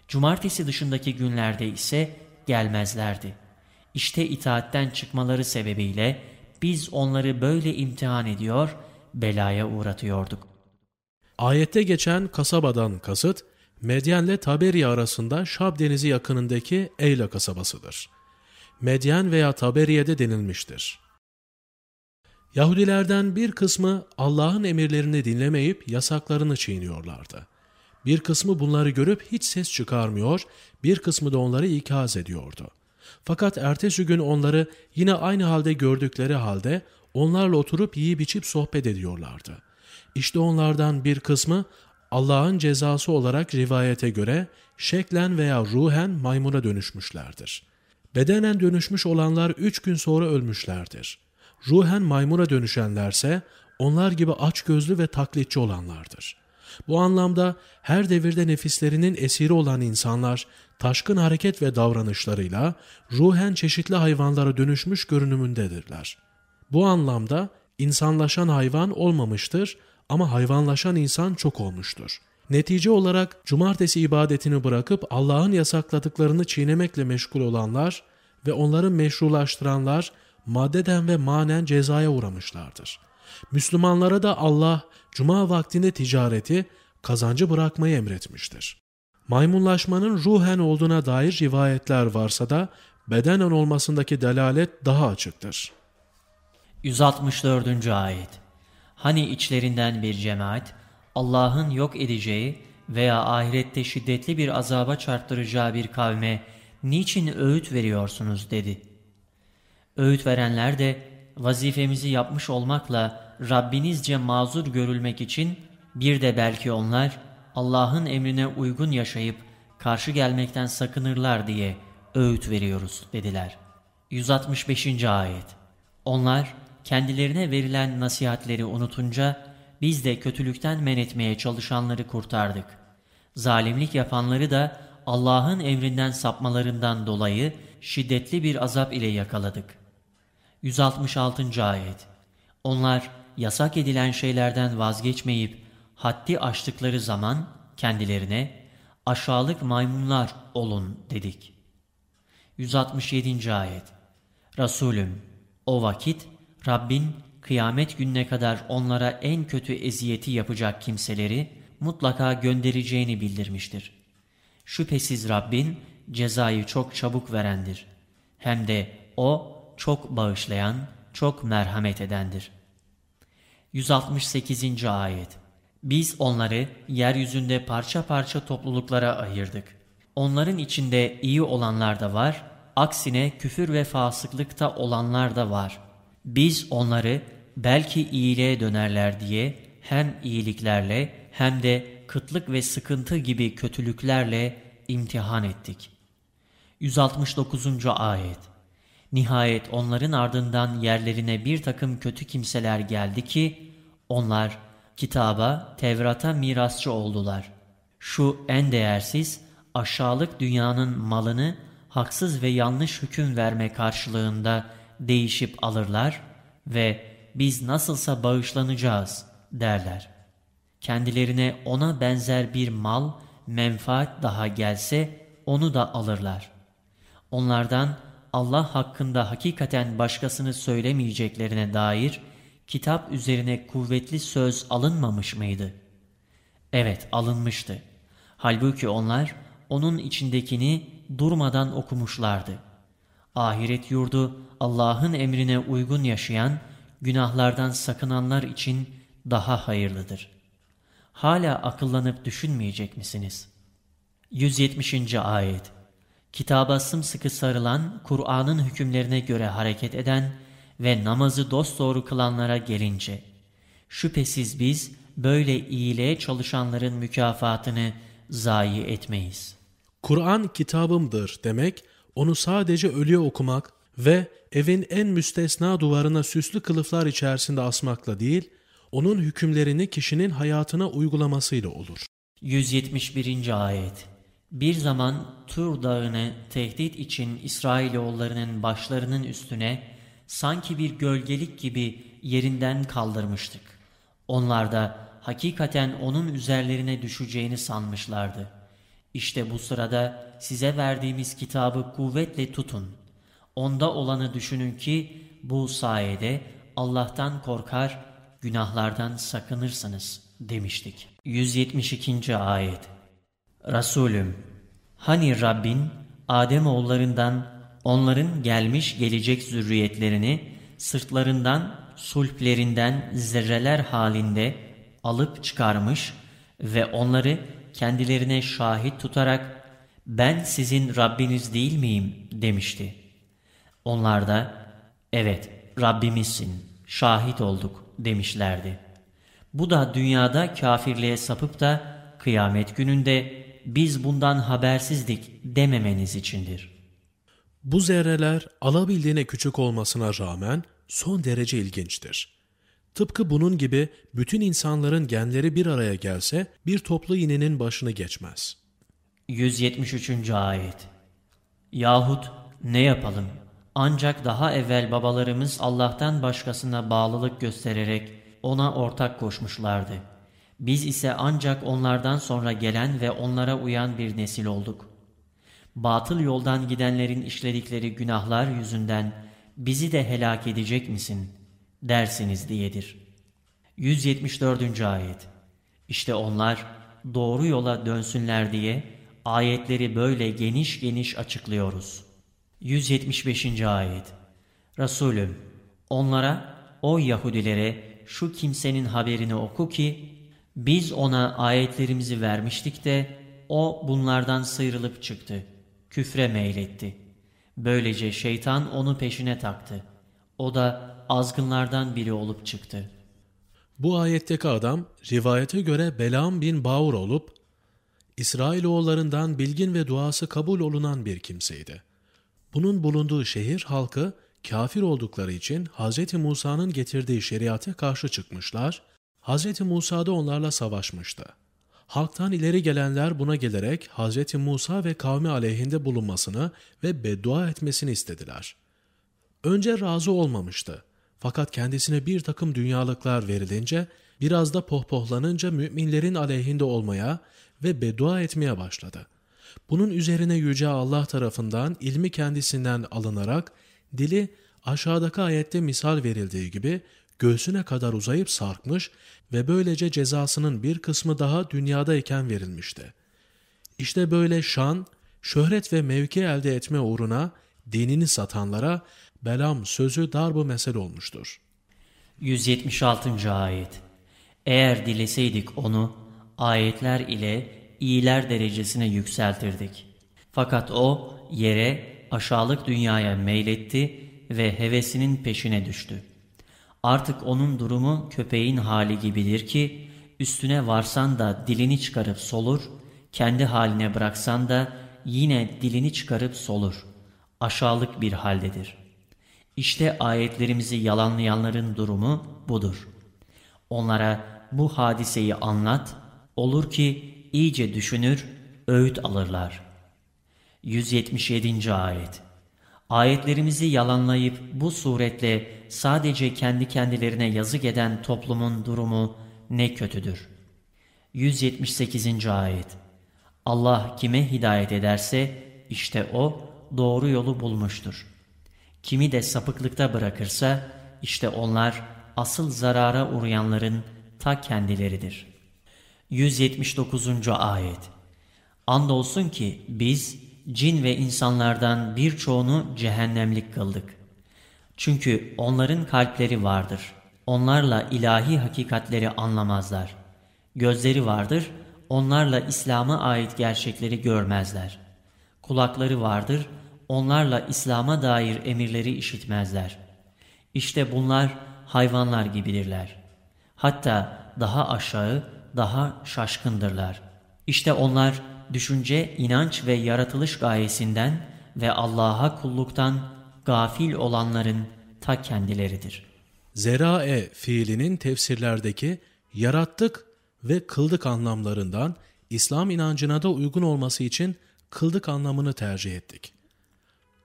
Cumartesi dışındaki günlerde ise gelmezlerdi. İşte itaatten çıkmaları sebebiyle biz onları böyle imtihan ediyor, belaya uğratıyorduk. Ayette geçen kasabadan kasıt, Medyenle Taberi arasında Şab denizi yakınındaki Eyla kasabasıdır. Medyen veya Taberiye'de denilmiştir. Yahudilerden bir kısmı Allah'ın emirlerini dinlemeyip yasaklarını çiğniyorlardı. Bir kısmı bunları görüp hiç ses çıkarmıyor, bir kısmı da onları ikaz ediyordu. Fakat ertesi gün onları yine aynı halde gördükleri halde onlarla oturup yiyip içip sohbet ediyorlardı. İşte onlardan bir kısmı Allah'ın cezası olarak rivayete göre şeklen veya ruhen maymuna dönüşmüşlerdir. Bedenen dönüşmüş olanlar üç gün sonra ölmüşlerdir. Ruhen maymuna dönüşenlerse onlar gibi açgözlü ve taklitçi olanlardır. Bu anlamda her devirde nefislerinin esiri olan insanlar taşkın hareket ve davranışlarıyla ruhen çeşitli hayvanlara dönüşmüş görünümündedirler. Bu anlamda insanlaşan hayvan olmamıştır ama hayvanlaşan insan çok olmuştur. Netice olarak cumartesi ibadetini bırakıp Allah'ın yasakladıklarını çiğnemekle meşgul olanlar ve onları meşrulaştıranlar maddeden ve manen cezaya uğramışlardır. Müslümanlara da Allah cuma vaktinde ticareti, kazancı bırakmayı emretmiştir. Maymunlaşmanın ruhen olduğuna dair rivayetler varsa da bedenen olmasındaki delalet daha açıktır. 164. Ayet Hani içlerinden bir cemaat, Allah'ın yok edeceği veya ahirette şiddetli bir azaba çarptıracağı bir kavme niçin öğüt veriyorsunuz dedi. Öğüt verenler de vazifemizi yapmış olmakla Rabbinizce mazur görülmek için bir de belki onlar Allah'ın emrine uygun yaşayıp karşı gelmekten sakınırlar diye öğüt veriyoruz dediler. 165. Ayet Onlar kendilerine verilen nasihatleri unutunca biz de kötülükten men etmeye çalışanları kurtardık. Zalimlik yapanları da Allah'ın emrinden sapmalarından dolayı şiddetli bir azap ile yakaladık. 166. Ayet Onlar yasak edilen şeylerden vazgeçmeyip haddi aştıkları zaman kendilerine aşağılık maymunlar olun dedik. 167. Ayet Resulüm O vakit Rabbin kıyamet gününe kadar onlara en kötü eziyeti yapacak kimseleri mutlaka göndereceğini bildirmiştir. Şüphesiz Rabbin cezayı çok çabuk verendir. Hem de O çok bağışlayan, çok merhamet edendir. 168. Ayet Biz onları yeryüzünde parça parça topluluklara ayırdık. Onların içinde iyi olanlar da var, aksine küfür ve fasıklıkta olanlar da var. Biz onları belki iyiliğe dönerler diye hem iyiliklerle hem de kıtlık ve sıkıntı gibi kötülüklerle imtihan ettik. 169. Ayet Nihayet onların ardından yerlerine bir takım kötü kimseler geldi ki, onlar kitaba, Tevrat'a mirasçı oldular. Şu en değersiz, aşağılık dünyanın malını haksız ve yanlış hüküm verme karşılığında değişip alırlar ve biz nasılsa bağışlanacağız derler. Kendilerine ona benzer bir mal, menfaat daha gelse onu da alırlar. Onlardan Allah hakkında hakikaten başkasını söylemeyeceklerine dair kitap üzerine kuvvetli söz alınmamış mıydı? Evet alınmıştı. Halbuki onlar onun içindekini durmadan okumuşlardı. Ahiret yurdu Allah'ın emrine uygun yaşayan, günahlardan sakınanlar için daha hayırlıdır. Hala akıllanıp düşünmeyecek misiniz? 170. Ayet Kitaba sımsıkı sarılan, Kur'an'ın hükümlerine göre hareket eden ve namazı dosdoğru kılanlara gelince, şüphesiz biz böyle iyiliğe çalışanların mükafatını zayi etmeyiz. Kur'an kitabımdır demek, onu sadece ölüye okumak ve evin en müstesna duvarına süslü kılıflar içerisinde asmakla değil, onun hükümlerini kişinin hayatına uygulamasıyla olur. 171. Ayet Bir zaman Tur dağını tehdit için İsrailoğullarının başlarının üstüne sanki bir gölgelik gibi yerinden kaldırmıştık. Onlar da hakikaten onun üzerlerine düşeceğini sanmışlardı. İşte bu sırada size verdiğimiz kitabı kuvvetle tutun. Onda olanı düşünün ki bu sayede Allah'tan korkar, günahlardan sakınırsınız demiştik. 172. Ayet Resulüm, hani Rabbin Adem oğullarından onların gelmiş gelecek zürriyetlerini sırtlarından, sulplerinden zerreler halinde alıp çıkarmış ve onları kendilerine şahit tutarak ben sizin Rabbiniz değil miyim demişti. Onlar da evet Rabbimizsin şahit olduk demişlerdi. Bu da dünyada kafirliğe sapıp da kıyamet gününde biz bundan habersizdik dememeniz içindir. Bu zerreler alabildiğine küçük olmasına rağmen son derece ilginçtir. Tıpkı bunun gibi bütün insanların genleri bir araya gelse bir toplu iğnenin başını geçmez. 173. Ayet Yahut ne yapalım? Ancak daha evvel babalarımız Allah'tan başkasına bağlılık göstererek ona ortak koşmuşlardı. Biz ise ancak onlardan sonra gelen ve onlara uyan bir nesil olduk. Batıl yoldan gidenlerin işledikleri günahlar yüzünden bizi de helak edecek misin dersiniz diyedir. 174. Ayet İşte onlar doğru yola dönsünler diye ayetleri böyle geniş geniş açıklıyoruz. 175. Ayet Resulüm onlara o Yahudilere şu kimsenin haberini oku ki biz ona ayetlerimizi vermiştik de o bunlardan sıyrılıp çıktı. Küfre meyletti. Böylece şeytan onu peşine taktı. O da azgınlardan biri olup çıktı. Bu ayetteki adam rivayete göre Belam bin Baur olup İsrailoğullarından bilgin ve duası kabul olunan bir kimseydi. Bunun bulunduğu şehir halkı kafir oldukları için Hz. Musa'nın getirdiği şeriate karşı çıkmışlar, Hz. Musa da onlarla savaşmıştı. Halktan ileri gelenler buna gelerek Hz. Musa ve kavmi aleyhinde bulunmasını ve beddua etmesini istediler. Önce razı olmamıştı. Fakat kendisine bir takım dünyalıklar verilince, biraz da pohpohlanınca müminlerin aleyhinde olmaya ve beddua etmeye başladı. Bunun üzerine Yüce Allah tarafından ilmi kendisinden alınarak dili aşağıdaki ayette misal verildiği gibi göğsüne kadar uzayıp sarkmış ve böylece cezasının bir kısmı daha dünyadayken verilmişti. İşte böyle şan, şöhret ve mevki elde etme uğruna dinini satanlara Belam sözü darbu mesel olmuştur. 176. Ayet Eğer dileseydik onu ayetler ile iyiler derecesine yükseltirdik. Fakat o yere aşağılık dünyaya meyletti ve hevesinin peşine düştü. Artık onun durumu köpeğin hali gibidir ki üstüne varsan da dilini çıkarıp solur, kendi haline bıraksan da yine dilini çıkarıp solur. Aşağılık bir haldedir. İşte ayetlerimizi yalanlayanların durumu budur. Onlara bu hadiseyi anlat, olur ki iyice düşünür, öğüt alırlar. 177. Ayet Ayetlerimizi yalanlayıp bu suretle sadece kendi kendilerine yazık eden toplumun durumu ne kötüdür. 178. Ayet Allah kime hidayet ederse işte o doğru yolu bulmuştur. Kimi de sapıklıkta bırakırsa işte onlar asıl zarara uğrayanların ta kendileridir. 179. Ayet Andolsun ki biz cin ve insanlardan birçoğunu cehennemlik kıldık. Çünkü onların kalpleri vardır. Onlarla ilahi hakikatleri anlamazlar. Gözleri vardır, onlarla İslam'a ait gerçekleri görmezler. Kulakları vardır, onlarla İslam'a dair emirleri işitmezler. İşte bunlar hayvanlar gibidirler. Hatta daha aşağı, daha şaşkındırlar. İşte onlar düşünce, inanç ve yaratılış gayesinden ve Allah'a kulluktan gafil olanların ta kendileridir. Zerae fiilinin tefsirlerdeki yarattık ve kıldık anlamlarından İslam inancına da uygun olması için kıldık anlamını tercih ettik.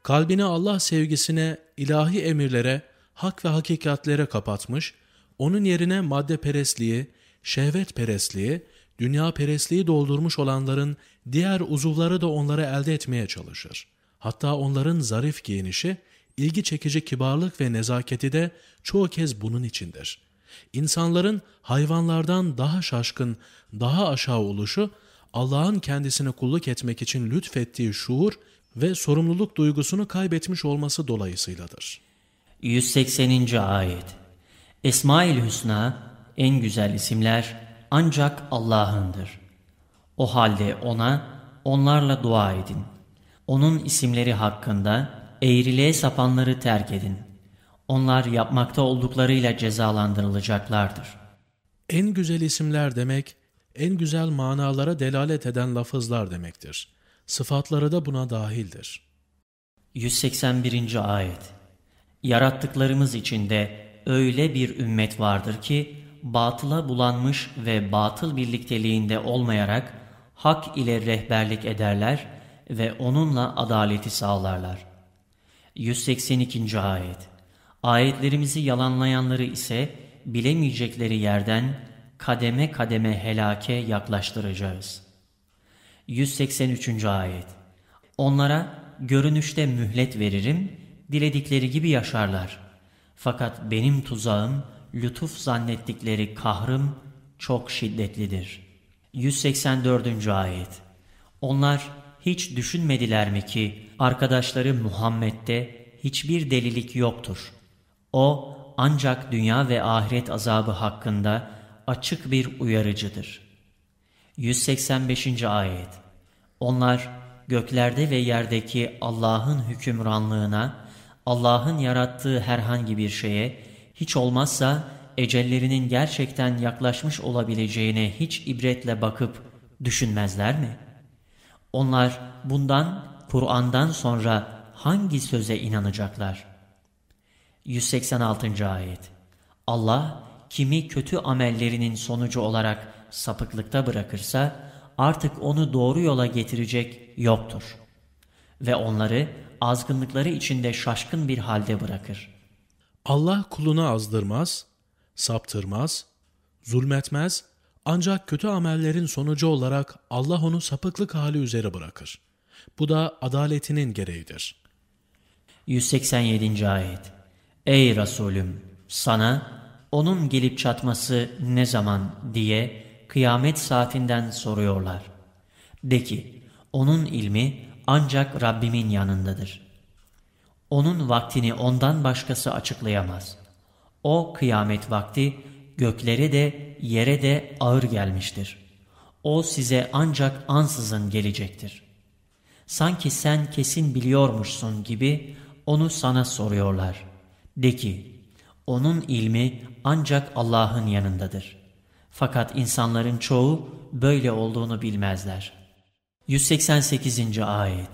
Kalbini Allah sevgisine, ilahi emirlere, hak ve hakikatlere kapatmış, onun yerine madde perestliği, şehvet perestliği, dünya perestliği doldurmuş olanların diğer uzuvları da onları elde etmeye çalışır. Hatta onların zarif giyinişi, ilgi çekici kibarlık ve nezaketi de çoğu kez bunun içindir. İnsanların hayvanlardan daha şaşkın, daha aşağı oluşu, Allah'ın kendisine kulluk etmek için lütfettiği şuur ve sorumluluk duygusunu kaybetmiş olması dolayısıyladır. 180. Ayet Esmaül Hüsna, en güzel isimler ancak Allah'ındır. O halde O'na, onlarla dua edin. Onun isimleri hakkında eğriliğe sapanları terk edin. Onlar yapmakta olduklarıyla cezalandırılacaklardır. En güzel isimler demek, en güzel manalara delalet eden lafızlar demektir. Sıfatları da buna dahildir. 181. Ayet Yarattıklarımız içinde öyle bir ümmet vardır ki, batıla bulanmış ve batıl birlikteliğinde olmayarak hak ile rehberlik ederler ve onunla adaleti sağlarlar. 182. Ayet Ayetlerimizi yalanlayanları ise bilemeyecekleri yerden kademe kademe helake yaklaştıracağız. 183. Ayet Onlara görünüşte mühlet veririm, diledikleri gibi yaşarlar. Fakat benim tuzağım, lütuf zannettikleri kahrım çok şiddetlidir. 184. Ayet Onlar hiç düşünmediler mi ki arkadaşları Muhammed'de hiçbir delilik yoktur. O ancak dünya ve ahiret azabı hakkında açık bir uyarıcıdır. 185. Ayet Onlar göklerde ve yerdeki Allah'ın hükümranlığına, Allah'ın yarattığı herhangi bir şeye hiç olmazsa ecellerinin gerçekten yaklaşmış olabileceğine hiç ibretle bakıp düşünmezler mi? Onlar bundan, Kur'an'dan sonra hangi söze inanacaklar? 186. Ayet Allah kimi kötü amellerinin sonucu olarak sapıklıkta bırakırsa artık onu doğru yola getirecek yoktur. Ve onları azgınlıkları içinde şaşkın bir halde bırakır. Allah kulunu azdırmaz, saptırmaz, zulmetmez ancak kötü amellerin sonucu olarak Allah onu sapıklık hali üzere bırakır. Bu da adaletinin gereğidir. 187. Ayet Ey Resulüm! Sana onun gelip çatması ne zaman diye kıyamet saatinden soruyorlar. De ki, onun ilmi ancak Rabbimin yanındadır. Onun vaktini ondan başkası açıklayamaz. O kıyamet vakti göklere de yere de ağır gelmiştir. O size ancak ansızın gelecektir. Sanki sen kesin biliyormuşsun gibi onu sana soruyorlar. De ki, onun ilmi ancak Allah'ın yanındadır. Fakat insanların çoğu böyle olduğunu bilmezler. 188. Ayet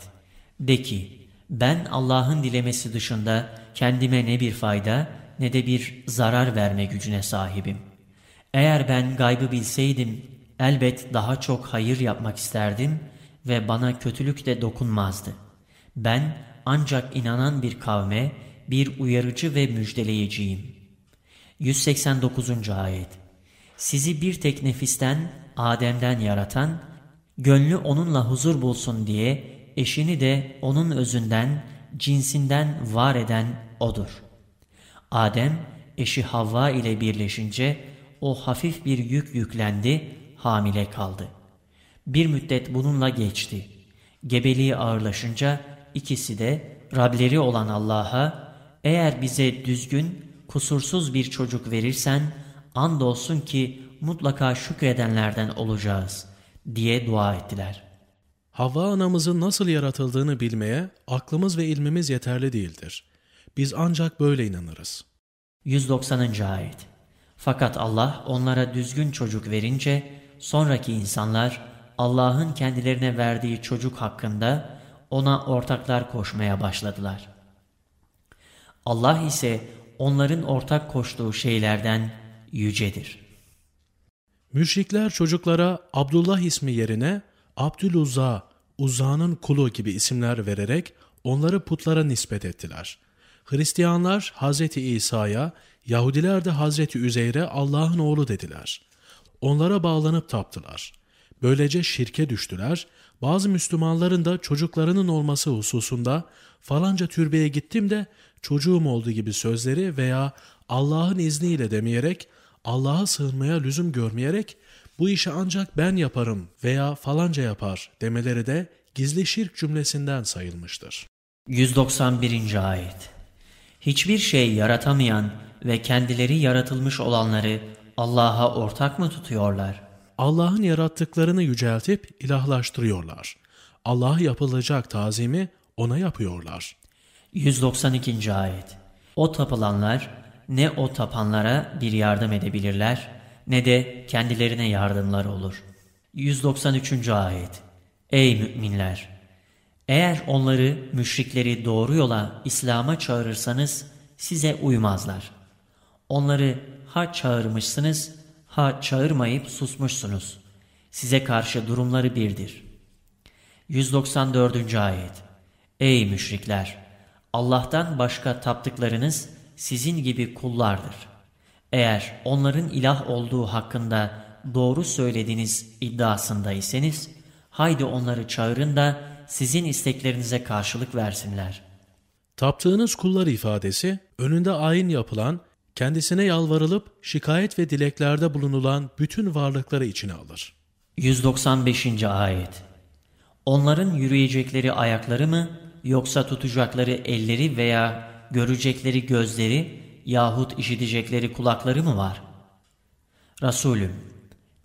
De ki, ben Allah'ın dilemesi dışında kendime ne bir fayda ne de bir zarar verme gücüne sahibim. Eğer ben gaybı bilseydim, elbet daha çok hayır yapmak isterdim ve bana kötülük de dokunmazdı. Ben ancak inanan bir kavme, bir uyarıcı ve müjdeleyiciyim. 189. Ayet Sizi bir tek nefisten, Adem'den yaratan, gönlü onunla huzur bulsun diye eşini de onun özünden, cinsinden var eden O'dur. Adem, eşi Havva ile birleşince o hafif bir yük yüklendi, hamile kaldı. Bir müddet bununla geçti. Gebeliği ağırlaşınca ikisi de Rableri olan Allah'a eğer bize düzgün, kusursuz bir çocuk verirsen andolsun ki mutlaka şükredenlerden olacağız diye dua ettiler. Havva anamızın nasıl yaratıldığını bilmeye aklımız ve ilmimiz yeterli değildir. Biz ancak böyle inanırız. 190. Ayet Fakat Allah onlara düzgün çocuk verince sonraki insanlar Allah'ın kendilerine verdiği çocuk hakkında ona ortaklar koşmaya başladılar. Allah ise onların ortak koştuğu şeylerden yücedir. Müşrikler çocuklara Abdullah ismi yerine Abdüluzza, Uzza'nın kulu gibi isimler vererek onları putlara nispet ettiler. Hristiyanlar Hazreti İsa'ya, Yahudiler de Hazreti Üzeyr'e Allah'ın oğlu dediler. Onlara bağlanıp taptılar. Böylece şirke düştüler. Bazı Müslümanların da çocuklarının olması hususunda falanca türbeye gittim de çocuğum oldu gibi sözleri veya Allah'ın izniyle demeyerek, Allah'a sığınmaya lüzum görmeyerek bu işi ancak ben yaparım veya falanca yapar demeleri de gizli şirk cümlesinden sayılmıştır. 191. Ayet Hiçbir şey yaratamayan ve kendileri yaratılmış olanları Allah'a ortak mı tutuyorlar? Allah'ın yarattıklarını yüceltip ilahlaştırıyorlar. Allah'a yapılacak tazimi ona yapıyorlar. 192. Ayet O tapılanlar ne o tapanlara bir yardım edebilirler ne de kendilerine yardımlar olur. 193. Ayet Ey müminler! Eğer onları, müşrikleri doğru yola, İslam'a çağırırsanız size uymazlar. Onları ha çağırmışsınız, ha çağırmayıp susmuşsunuz. Size karşı durumları birdir. 194. Ayet Ey müşrikler! Allah'tan başka taptıklarınız sizin gibi kullardır. Eğer onların ilah olduğu hakkında doğru söylediğiniz iddiasındaysanız, haydi onları çağırın da sizin isteklerinize karşılık versinler. Taptığınız kullar ifadesi, önünde ayin yapılan, kendisine yalvarılıp şikayet ve dileklerde bulunulan bütün varlıkları içine alır. 195. Ayet Onların yürüyecekleri ayakları mı, yoksa tutacakları elleri veya görecekleri gözleri yahut işitecekleri kulakları mı var? Resulüm,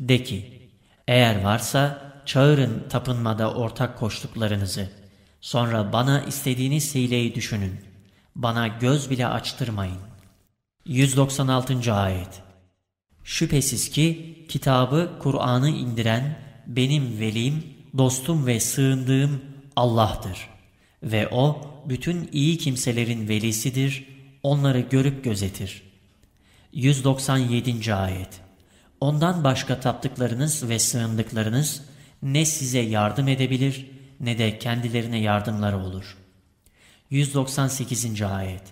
de ki, eğer varsa çağırın tapınmada ortak koştuklarınızı. Sonra bana istediğiniz hileyi düşünün. Bana göz bile açtırmayın. 196. Ayet Şüphesiz ki kitabı Kur'an'ı indiren benim velim, dostum ve sığındığım Allah'tır. Ve O bütün iyi kimselerin velisidir, onları görüp gözetir. 197. Ayet Ondan başka taptıklarınız ve sığındıklarınız ne size yardım edebilir ne de kendilerine yardımları olur. 198. Ayet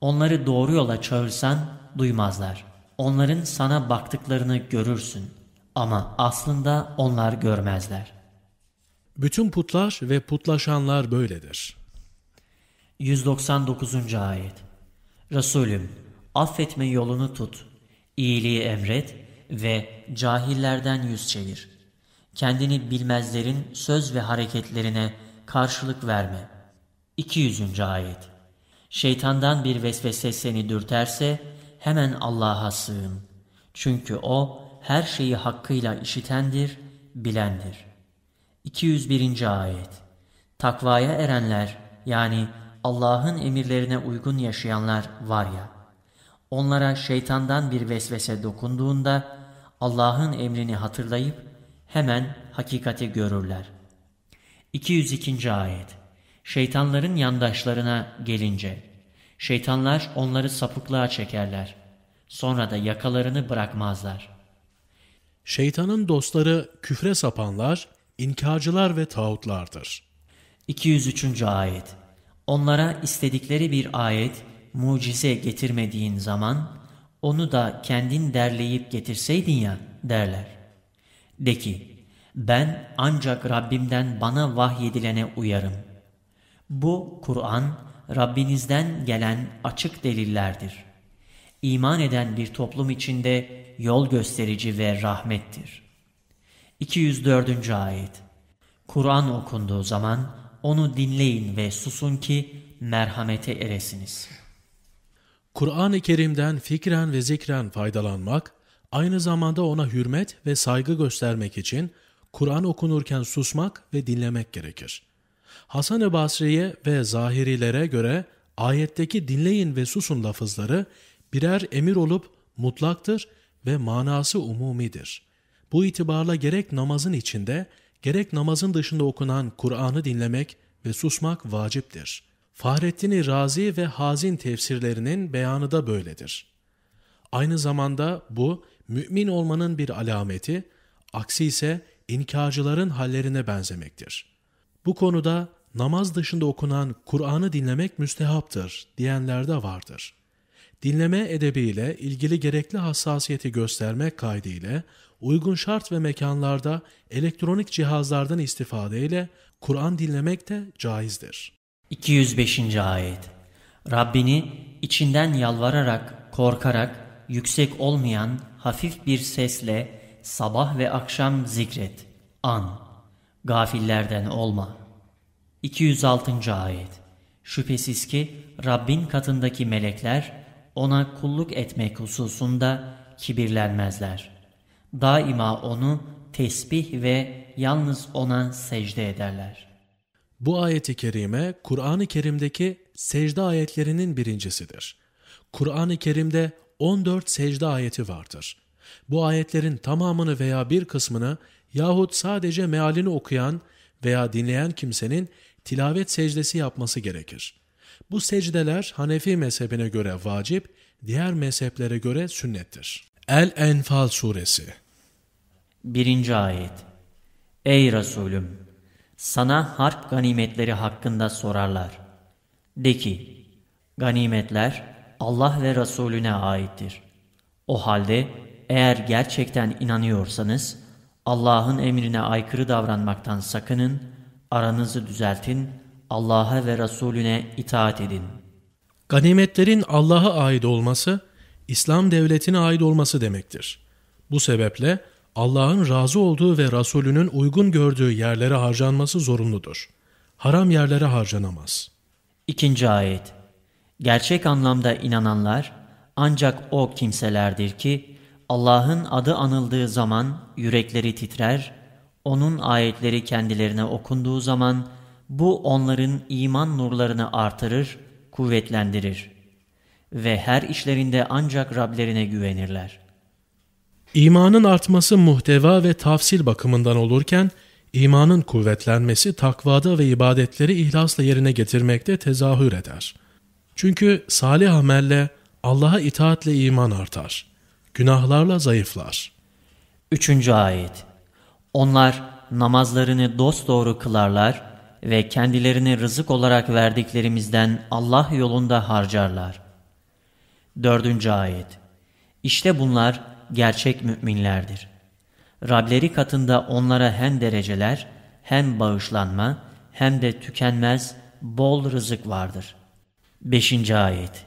Onları doğru yola çağırsan duymazlar. Onların sana baktıklarını görürsün ama aslında onlar görmezler. Bütün putlar ve putlaşanlar böyledir. 199. Ayet Resulüm, affetme yolunu tut, iyiliği emret ve cahillerden yüz çevir. Kendini bilmezlerin söz ve hareketlerine karşılık verme. 200. Ayet Şeytandan bir vesvese seni dürterse hemen Allah'a sığın. Çünkü O her şeyi hakkıyla işitendir, bilendir. 201. Ayet Takvaya erenler yani Allah'ın emirlerine uygun yaşayanlar var ya, onlara şeytandan bir vesvese dokunduğunda Allah'ın emrini hatırlayıp hemen hakikati görürler. 202. Ayet Şeytanların yandaşlarına gelince, şeytanlar onları sapıklığa çekerler. Sonra da yakalarını bırakmazlar. Şeytanın dostları küfre sapanlar, inkarcılar ve tağutlardır. 203. Ayet Onlara istedikleri bir ayet, mucize getirmediğin zaman, onu da kendin derleyip getirseydin ya derler. De ki, ben ancak Rabbimden bana vahyedilene uyarım. Bu Kur'an, Rabbinizden gelen açık delillerdir. İman eden bir toplum içinde yol gösterici ve rahmettir. 204. Ayet Kur'an okunduğu zaman, onu dinleyin ve susun ki merhamete eresiniz. Kur'an-ı Kerim'den fikren ve zikren faydalanmak, aynı zamanda ona hürmet ve saygı göstermek için Kur'an okunurken susmak ve dinlemek gerekir. Hasan-ı Basri'ye ve zahirilere göre ayetteki dinleyin ve susun lafızları birer emir olup mutlaktır ve manası umumidir. Bu itibarla gerek namazın içinde gerek namazın dışında okunan Kur'an'ı dinlemek ve susmak vaciptir. Fahrettin Razi ve Hazin tefsirlerinin beyanı da böyledir. Aynı zamanda bu mümin olmanın bir alameti, aksi ise inkarcıların hallerine benzemektir. Bu konuda namaz dışında okunan Kur'an'ı dinlemek müstehaptır diyenler de vardır. Dinleme edebiyle ilgili gerekli hassasiyeti göstermek kaydıyla uygun şart ve mekanlarda elektronik cihazlardan istifadeyle Kur'an dinlemek de caizdir. 205. Ayet Rabbini içinden yalvararak, korkarak, yüksek olmayan hafif bir sesle sabah ve akşam zikret, an, gafillerden olma. 206. Ayet Şüphesiz ki Rabbin katındaki melekler ona kulluk etmek hususunda kibirlenmezler daima onu tesbih ve yalnız ona secde ederler. Bu ayeti kerime Kur'an-ı Kerim'deki secde ayetlerinin birincisidir. Kur'an-ı Kerim'de 14 secde ayeti vardır. Bu ayetlerin tamamını veya bir kısmını yahut sadece mealini okuyan veya dinleyen kimsenin tilavet secdesi yapması gerekir. Bu secdeler Hanefi mezhebine göre vacip, diğer mezheplere göre sünnettir. El-Enfal Suresi 1. Ayet Ey Resulüm! Sana harp ganimetleri hakkında sorarlar. De ki, ganimetler Allah ve Resulüne aittir. O halde eğer gerçekten inanıyorsanız, Allah'ın emrine aykırı davranmaktan sakının, aranızı düzeltin, Allah'a ve Resulüne itaat edin. Ganimetlerin Allah'a ait olması, İslam devletine ait olması demektir. Bu sebeple, Allah'ın razı olduğu ve Resulünün uygun gördüğü yerlere harcanması zorunludur. Haram yerlere harcanamaz. İkinci ayet Gerçek anlamda inananlar ancak o kimselerdir ki Allah'ın adı anıldığı zaman yürekleri titrer, onun ayetleri kendilerine okunduğu zaman bu onların iman nurlarını artırır, kuvvetlendirir ve her işlerinde ancak Rablerine güvenirler. İmanın artması muhteva ve tafsil bakımından olurken, imanın kuvvetlenmesi takvada ve ibadetleri ihlasla yerine getirmekte tezahür eder. Çünkü salih amelle Allah'a itaatle iman artar. Günahlarla zayıflar. Üçüncü ayet Onlar namazlarını dosdoğru kılarlar ve kendilerini rızık olarak verdiklerimizden Allah yolunda harcarlar. Dördüncü ayet İşte bunlar gerçek müminlerdir. Rableri katında onlara hem dereceler, hem bağışlanma, hem de tükenmez bol rızık vardır. 5. Ayet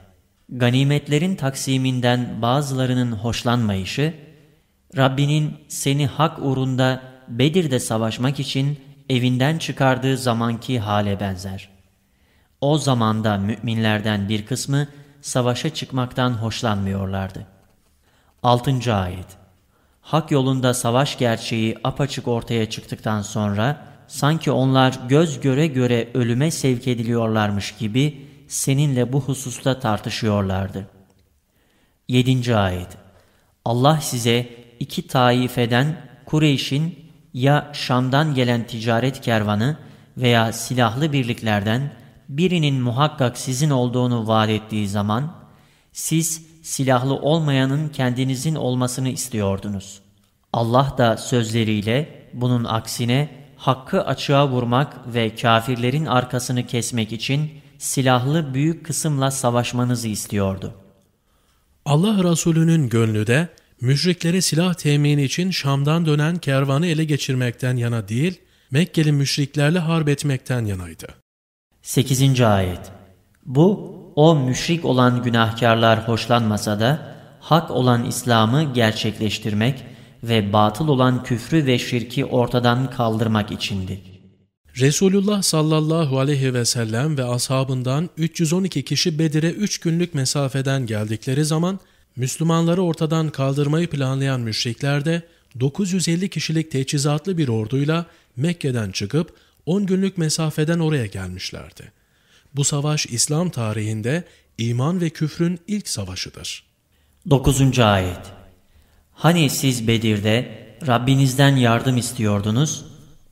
ganimetlerin taksiminden bazılarının hoşlanmayışı, Rabbinin seni hak uğrunda Bedir'de savaşmak için evinden çıkardığı zamanki hale benzer. O zamanda müminlerden bir kısmı savaşa çıkmaktan hoşlanmıyorlardı. 6. Ayet Hak yolunda savaş gerçeği apaçık ortaya çıktıktan sonra, sanki onlar göz göre göre ölüme sevk ediliyorlarmış gibi seninle bu hususta tartışıyorlardı. 7. Ayet Allah size iki taifeden Kureyş'in ya Şam'dan gelen ticaret kervanı veya silahlı birliklerden birinin muhakkak sizin olduğunu vaat ettiği zaman, siz silahlı olmayanın kendinizin olmasını istiyordunuz. Allah da sözleriyle bunun aksine hakkı açığa vurmak ve kafirlerin arkasını kesmek için silahlı büyük kısımla savaşmanızı istiyordu. Allah Resulü'nün gönlü de müşriklere silah temini için Şam'dan dönen kervanı ele geçirmekten yana değil, Mekkeli müşriklerle harp etmekten yanaydı. 8. Ayet Bu, o müşrik olan günahkarlar hoşlanmasa da, hak olan İslam'ı gerçekleştirmek ve batıl olan küfrü ve şirki ortadan kaldırmak içindi. Resulullah sallallahu aleyhi ve sellem ve ashabından 312 kişi Bedir'e 3 günlük mesafeden geldikleri zaman, Müslümanları ortadan kaldırmayı planlayan müşrikler de 950 kişilik teçhizatlı bir orduyla Mekke'den çıkıp 10 günlük mesafeden oraya gelmişlerdi. Bu savaş İslam tarihinde iman ve küfrün ilk savaşıdır. 9. Ayet Hani siz Bedir'de Rabbinizden yardım istiyordunuz,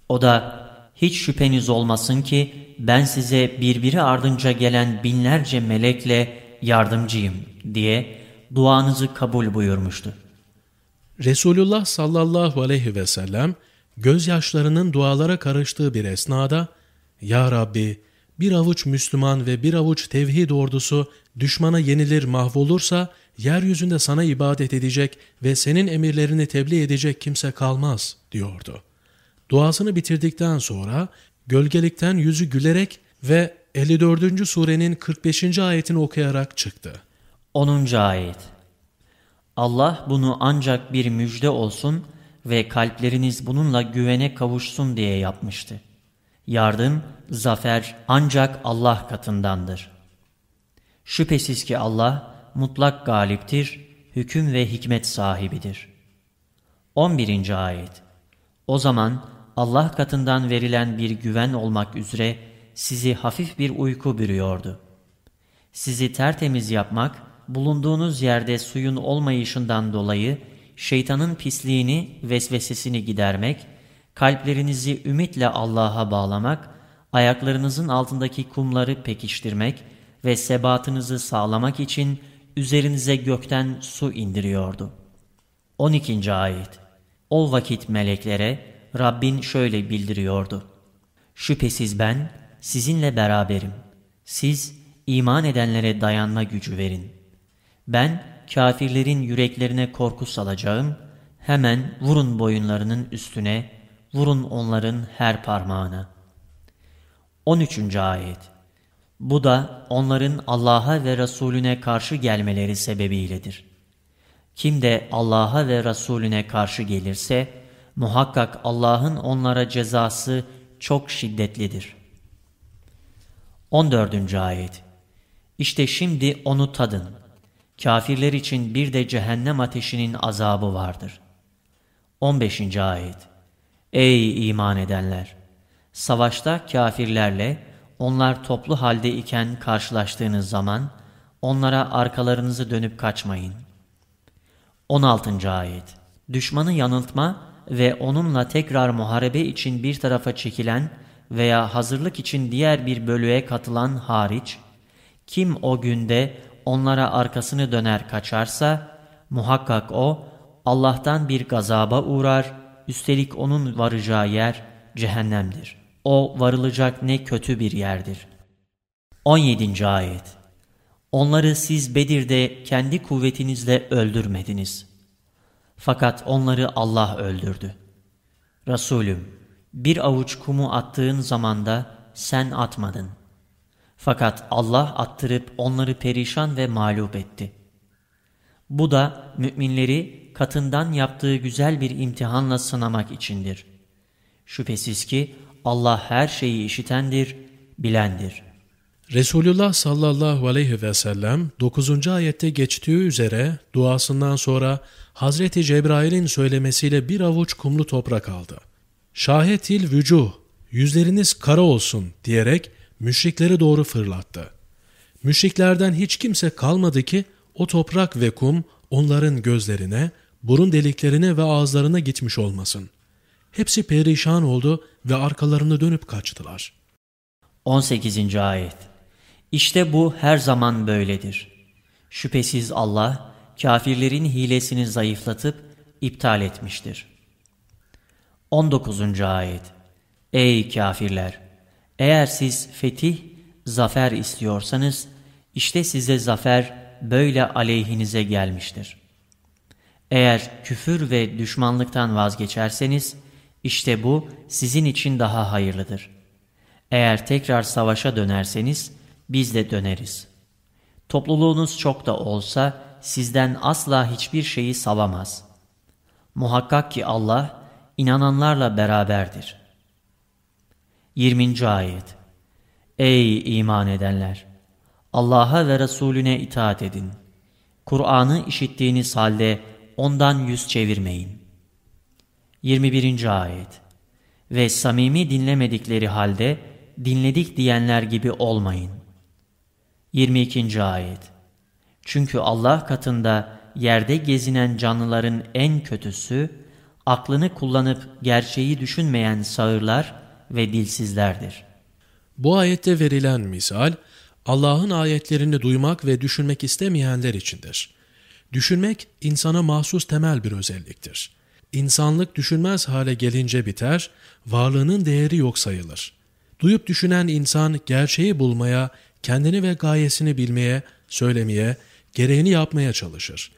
o da hiç şüpheniz olmasın ki ben size birbiri ardınca gelen binlerce melekle yardımcıyım diye duanızı kabul buyurmuştu. Resulullah sallallahu aleyhi ve sellem gözyaşlarının dualara karıştığı bir esnada Ya Rabbi bir avuç Müslüman ve bir avuç tevhid ordusu düşmana yenilir mahvolursa yeryüzünde sana ibadet edecek ve senin emirlerini tebliğ edecek kimse kalmaz diyordu. Duasını bitirdikten sonra gölgelikten yüzü gülerek ve 54. surenin 45. ayetini okuyarak çıktı. 10. ayet Allah bunu ancak bir müjde olsun ve kalpleriniz bununla güvene kavuşsun diye yapmıştı. Yardım, zafer ancak Allah katındandır. Şüphesiz ki Allah mutlak galiptir, hüküm ve hikmet sahibidir. 11. ayet O zaman Allah katından verilen bir güven olmak üzere sizi hafif bir uyku bürüyordu. Sizi tertemiz yapmak, bulunduğunuz yerde suyun olmayışından dolayı şeytanın pisliğini, vesvesesini gidermek, kalplerinizi ümitle Allah'a bağlamak, ayaklarınızın altındaki kumları pekiştirmek ve sebatınızı sağlamak için üzerinize gökten su indiriyordu. 12. Ayet O vakit meleklere Rabbin şöyle bildiriyordu. Şüphesiz ben sizinle beraberim. Siz iman edenlere dayanma gücü verin. Ben kafirlerin yüreklerine korku salacağım. Hemen vurun boyunlarının üstüne, vurun onların her parmağına. 13. Ayet Bu da onların Allah'a ve Resulüne karşı gelmeleri sebebiyledir. Kim de Allah'a ve Resulüne karşı gelirse, muhakkak Allah'ın onlara cezası çok şiddetlidir. 14. Ayet İşte şimdi onu tadın. Kafirler için bir de cehennem ateşinin azabı vardır. 15. Ayet Ey iman edenler! Savaşta kafirlerle onlar toplu halde iken karşılaştığınız zaman onlara arkalarınızı dönüp kaçmayın. 16. Ayet Düşmanı yanıltma ve onunla tekrar muharebe için bir tarafa çekilen veya hazırlık için diğer bir bölüğe katılan hariç, kim o günde onlara arkasını döner kaçarsa, muhakkak o Allah'tan bir gazaba uğrar, üstelik onun varacağı yer cehennemdir. O varılacak ne kötü bir yerdir. 17. Ayet Onları siz Bedir'de kendi kuvvetinizle öldürmediniz. Fakat onları Allah öldürdü. Resulüm, bir avuç kumu attığın zaman da sen atmadın. Fakat Allah attırıp onları perişan ve mağlup etti. Bu da müminleri katından yaptığı güzel bir imtihanla sınamak içindir. Şüphesiz ki Allah her şeyi işitendir, bilendir. Resulullah sallallahu aleyhi ve sellem 9. ayette geçtiği üzere duasından sonra Hazreti Cebrail'in söylemesiyle bir avuç kumlu toprak aldı. Şahetil vücuh, yüzleriniz kara olsun diyerek müşrikleri doğru fırlattı. Müşriklerden hiç kimse kalmadı ki o toprak ve kum onların gözlerine, burun deliklerine ve ağızlarına gitmiş olmasın. Hepsi perişan oldu ve arkalarını dönüp kaçtılar. 18. Ayet İşte bu her zaman böyledir. Şüphesiz Allah, kafirlerin hilesini zayıflatıp iptal etmiştir. 19. Ayet Ey kafirler! Eğer siz fetih, zafer istiyorsanız, işte size zafer böyle aleyhinize gelmiştir. Eğer küfür ve düşmanlıktan vazgeçerseniz, işte bu sizin için daha hayırlıdır. Eğer tekrar savaşa dönerseniz, biz de döneriz. Topluluğunuz çok da olsa, sizden asla hiçbir şeyi savamaz. Muhakkak ki Allah, inananlarla beraberdir. 20. Ayet Ey iman edenler! Allah'a ve Resulüne itaat edin. Kur'an'ı işittiğiniz halde ondan yüz çevirmeyin. 21. Ayet Ve samimi dinlemedikleri halde dinledik diyenler gibi olmayın. 22. Ayet Çünkü Allah katında yerde gezinen canlıların en kötüsü, aklını kullanıp gerçeği düşünmeyen sağırlar ve dilsizlerdir. Bu ayette verilen misal, Allah'ın ayetlerini duymak ve düşünmek istemeyenler içindir. Düşünmek, insana mahsus temel bir özelliktir. İnsanlık düşünmez hale gelince biter, varlığının değeri yok sayılır. Duyup düşünen insan gerçeği bulmaya, kendini ve gayesini bilmeye, söylemeye, gereğini yapmaya çalışır.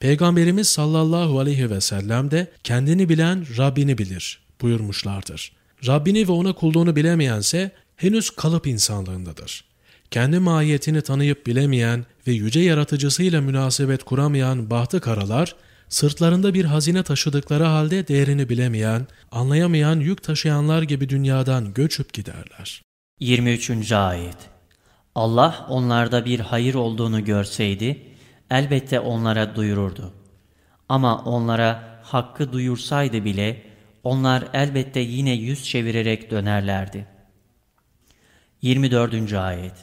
Peygamberimiz sallallahu aleyhi ve sellem de kendini bilen Rabbini bilir buyurmuşlardır. Rabbini ve ona kulluğunu bilemeyense henüz kalıp insanlığındadır. Kendi mahiyetini tanıyıp bilemeyen ve yüce yaratıcısıyla münasebet kuramayan bahtı karalar, sırtlarında bir hazine taşıdıkları halde değerini bilemeyen, anlayamayan yük taşıyanlar gibi dünyadan göçüp giderler. 23. Ayet Allah onlarda bir hayır olduğunu görseydi, elbette onlara duyururdu. Ama onlara hakkı duyursaydı bile, onlar elbette yine yüz çevirerek dönerlerdi. 24. Ayet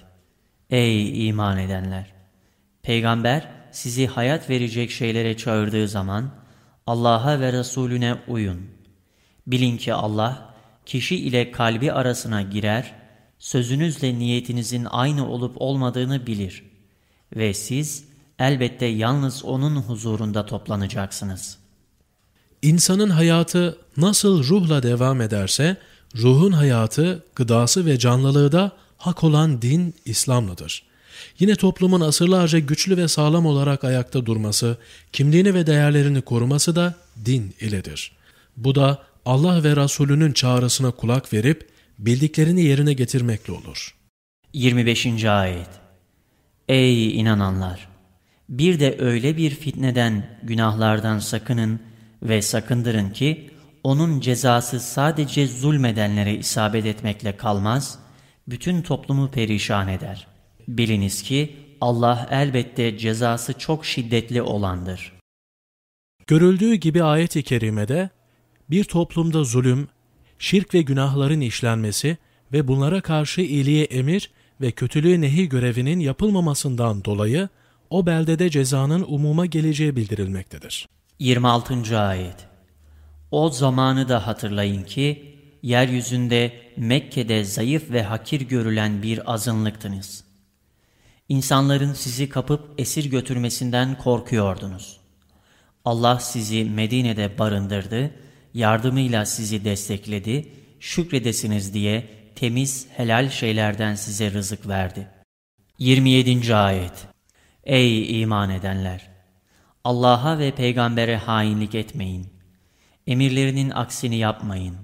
Ey iman edenler! Peygamber sizi hayat verecek şeylere çağırdığı zaman Allah'a ve Resulüne uyun. Bilin ki Allah kişi ile kalbi arasına girer, sözünüzle niyetinizin aynı olup olmadığını bilir. Ve siz elbette yalnız O'nun huzurunda toplanacaksınız. İnsanın hayatı nasıl ruhla devam ederse, ruhun hayatı, gıdası ve canlılığı da hak olan din İslam'ladır. Yine toplumun asırlarca güçlü ve sağlam olarak ayakta durması, kimliğini ve değerlerini koruması da din iledir. Bu da Allah ve Resulünün çağrısına kulak verip bildiklerini yerine getirmekle olur. 25. Ayet Ey inananlar! Bir de öyle bir fitneden, günahlardan sakının ve sakındırın ki, onun cezası sadece zulmedenlere isabet etmekle kalmaz, bütün toplumu perişan eder. Biliniz ki Allah elbette cezası çok şiddetli olandır. Görüldüğü gibi ayet-i kerimede bir toplumda zulüm, şirk ve günahların işlenmesi ve bunlara karşı iyiliğe emir ve kötülüğü nehi görevinin yapılmamasından dolayı o beldede cezanın umuma geleceği bildirilmektedir. 26. Ayet O zamanı da hatırlayın ki, yeryüzünde Mekke'de zayıf ve hakir görülen bir azınlıktınız. İnsanların sizi kapıp esir götürmesinden korkuyordunuz. Allah sizi Medine'de barındırdı, yardımıyla sizi destekledi, şükredesiniz diye temiz, helal şeylerden size rızık verdi. 27. Ayet Ey iman edenler! Allah'a ve peygambere hainlik etmeyin. Emirlerinin aksini yapmayın.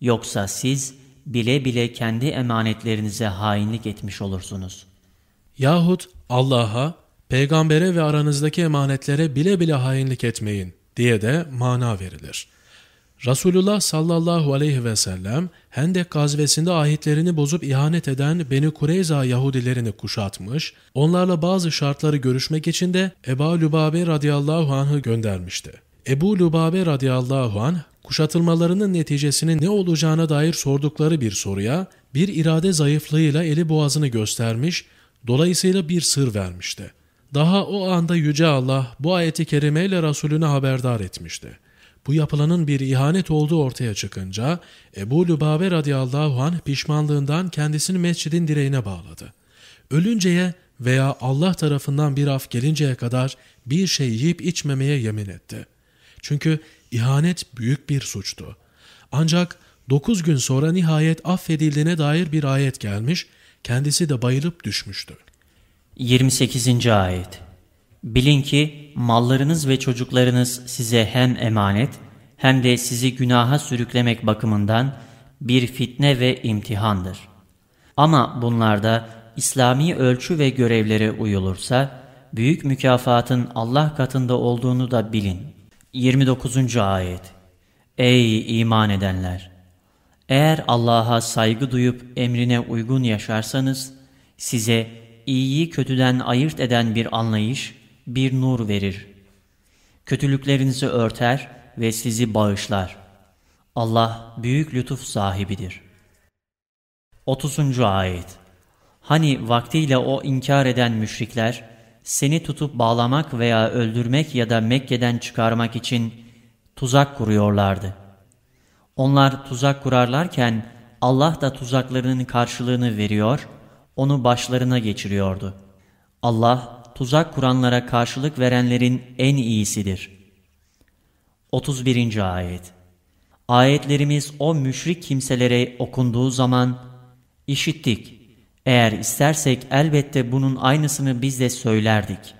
Yoksa siz bile bile kendi emanetlerinize hainlik etmiş olursunuz. Yahut Allah'a, peygambere ve aranızdaki emanetlere bile bile hainlik etmeyin diye de mana verilir. Resulullah sallallahu aleyhi ve sellem Hendek gazvesinde ahitlerini bozup ihanet eden Beni Kureyza Yahudilerini kuşatmış, onlarla bazı şartları görüşmek için de Ebu Lübabe radıyallahu anh'ı göndermişti. Ebu Lübabe radıyallahu anh, kuşatılmalarının neticesinin ne olacağına dair sordukları bir soruya, bir irade zayıflığıyla eli boğazını göstermiş, dolayısıyla bir sır vermişti. Daha o anda Yüce Allah bu ayeti kerimeyle Resulüne haberdar etmişti. Bu yapılanın bir ihanet olduğu ortaya çıkınca Ebu Lübabe radıyallahu anh pişmanlığından kendisini mescidin direğine bağladı. Ölünceye veya Allah tarafından bir af gelinceye kadar bir şey yiyip içmemeye yemin etti. Çünkü ihanet büyük bir suçtu. Ancak dokuz gün sonra nihayet affedildiğine dair bir ayet gelmiş, kendisi de bayılıp düşmüştü. 28. Ayet Bilin ki mallarınız ve çocuklarınız size hem emanet hem de sizi günaha sürüklemek bakımından bir fitne ve imtihandır. Ama bunlarda İslami ölçü ve görevlere uyulursa büyük mükafatın Allah katında olduğunu da bilin. 29. Ayet Ey iman edenler! Eğer Allah'a saygı duyup emrine uygun yaşarsanız size iyiyi kötüden ayırt eden bir anlayış bir nur verir. Kötülüklerinizi örter ve sizi bağışlar. Allah büyük lütuf sahibidir. 30. Ayet Hani vaktiyle o inkar eden müşrikler, seni tutup bağlamak veya öldürmek ya da Mekke'den çıkarmak için tuzak kuruyorlardı. Onlar tuzak kurarlarken Allah da tuzaklarının karşılığını veriyor, onu başlarına geçiriyordu. Allah tuzak kuranlara karşılık verenlerin en iyisidir. 31. Ayet Ayetlerimiz o müşrik kimselere okunduğu zaman, işittik, eğer istersek elbette bunun aynısını biz de söylerdik.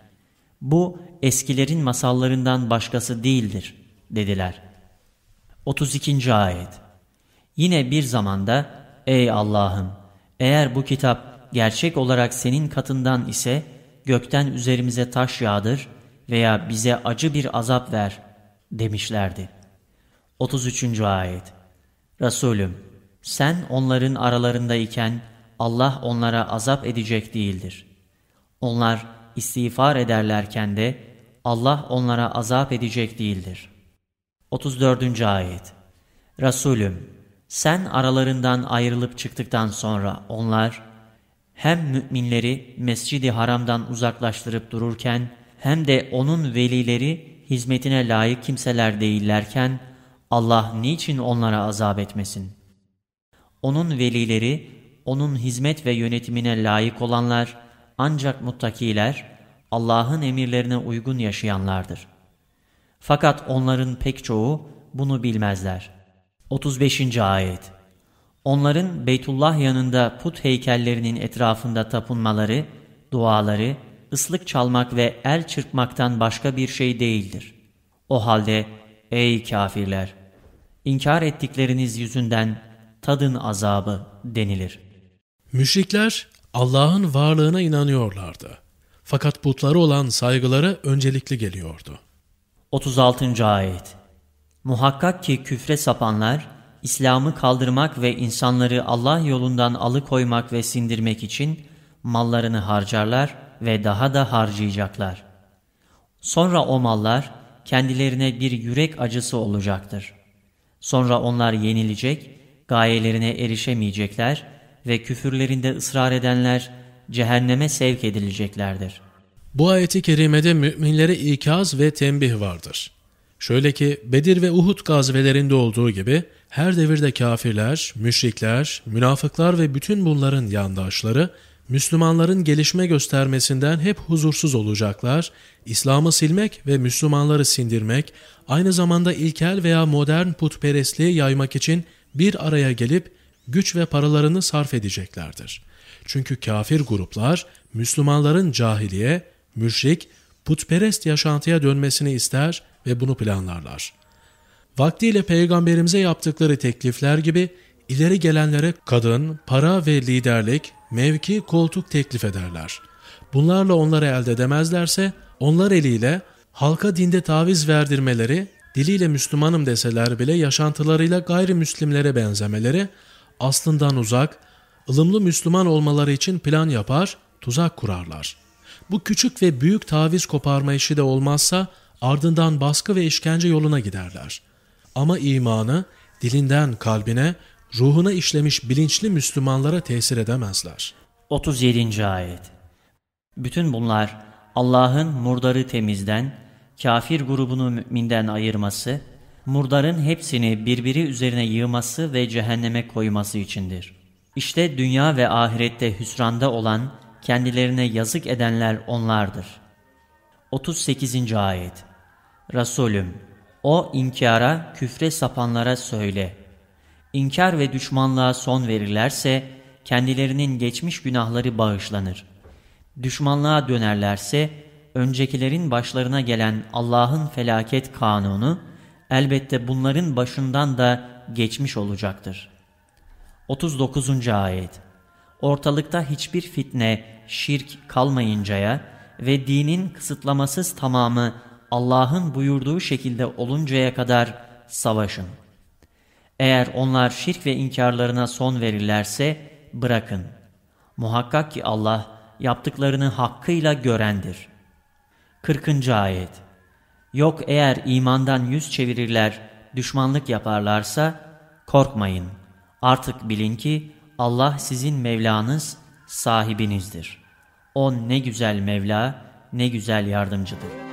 Bu eskilerin masallarından başkası değildir, dediler. 32. Ayet Yine bir zamanda, ey Allah'ım, eğer bu kitap gerçek olarak senin katından ise, gökten üzerimize taş yağdır veya bize acı bir azap ver demişlerdi. 33. Ayet Resulüm sen onların aralarındayken Allah onlara azap edecek değildir. Onlar istiğfar ederlerken de Allah onlara azap edecek değildir. 34. Ayet Resulüm sen aralarından ayrılıp çıktıktan sonra onlar hem müminleri mescidi haramdan uzaklaştırıp dururken hem de onun velileri hizmetine layık kimseler değillerken Allah niçin onlara azap etmesin? Onun velileri, onun hizmet ve yönetimine layık olanlar ancak muttakiler, Allah'ın emirlerine uygun yaşayanlardır. Fakat onların pek çoğu bunu bilmezler. 35. Ayet Onların Beytullah yanında put heykellerinin etrafında tapınmaları, duaları, ıslık çalmak ve el çırpmaktan başka bir şey değildir. O halde ey kafirler! inkar ettikleriniz yüzünden tadın azabı denilir. Müşrikler Allah'ın varlığına inanıyorlardı. Fakat putları olan saygıları öncelikli geliyordu. 36. Ayet Muhakkak ki küfre sapanlar, İslam'ı kaldırmak ve insanları Allah yolundan alıkoymak ve sindirmek için mallarını harcarlar ve daha da harcayacaklar. Sonra o mallar kendilerine bir yürek acısı olacaktır. Sonra onlar yenilecek, gayelerine erişemeyecekler ve küfürlerinde ısrar edenler cehenneme sevk edileceklerdir. Bu ayeti kerimede müminlere ikaz ve tembih vardır. Şöyle ki Bedir ve Uhud gazvelerinde olduğu gibi her devirde kafirler, müşrikler, münafıklar ve bütün bunların yandaşları Müslümanların gelişme göstermesinden hep huzursuz olacaklar, İslam'ı silmek ve Müslümanları sindirmek, aynı zamanda ilkel veya modern putperestliği yaymak için bir araya gelip güç ve paralarını sarf edeceklerdir. Çünkü kafir gruplar Müslümanların cahiliye, müşrik, putperest yaşantıya dönmesini ister ve bunu planlarlar. Vaktiyle peygamberimize yaptıkları teklifler gibi ileri gelenlere kadın, para ve liderlik, mevki, koltuk teklif ederler. Bunlarla onları elde edemezlerse onlar eliyle halka dinde taviz verdirmeleri, diliyle Müslümanım deseler bile yaşantılarıyla gayrimüslimlere benzemeleri, aslından uzak, ılımlı Müslüman olmaları için plan yapar, tuzak kurarlar. Bu küçük ve büyük taviz koparma işi de olmazsa ardından baskı ve işkence yoluna giderler. Ama imanı dilinden kalbine, ruhuna işlemiş bilinçli Müslümanlara tesir edemezler. 37. Ayet Bütün bunlar Allah'ın murdarı temizden, kafir grubunu müminden ayırması, murdarın hepsini birbiri üzerine yığması ve cehenneme koyması içindir. İşte dünya ve ahirette hüsranda olan, kendilerine yazık edenler onlardır. 38. Ayet Resulüm, o inkara, küfre sapanlara söyle. İnkar ve düşmanlığa son verirlerse, kendilerinin geçmiş günahları bağışlanır. Düşmanlığa dönerlerse, öncekilerin başlarına gelen Allah'ın felaket kanunu, elbette bunların başından da geçmiş olacaktır. 39. Ayet Ortalıkta hiçbir fitne, şirk kalmayıncaya ve dinin kısıtlamasız tamamı Allah'ın buyurduğu şekilde oluncaya kadar savaşın. Eğer onlar şirk ve inkarlarına son verirlerse bırakın. Muhakkak ki Allah yaptıklarını hakkıyla görendir. 40. Ayet Yok eğer imandan yüz çevirirler, düşmanlık yaparlarsa korkmayın. Artık bilin ki Allah sizin Mevlanız, sahibinizdir. O ne güzel Mevla, ne güzel yardımcıdır.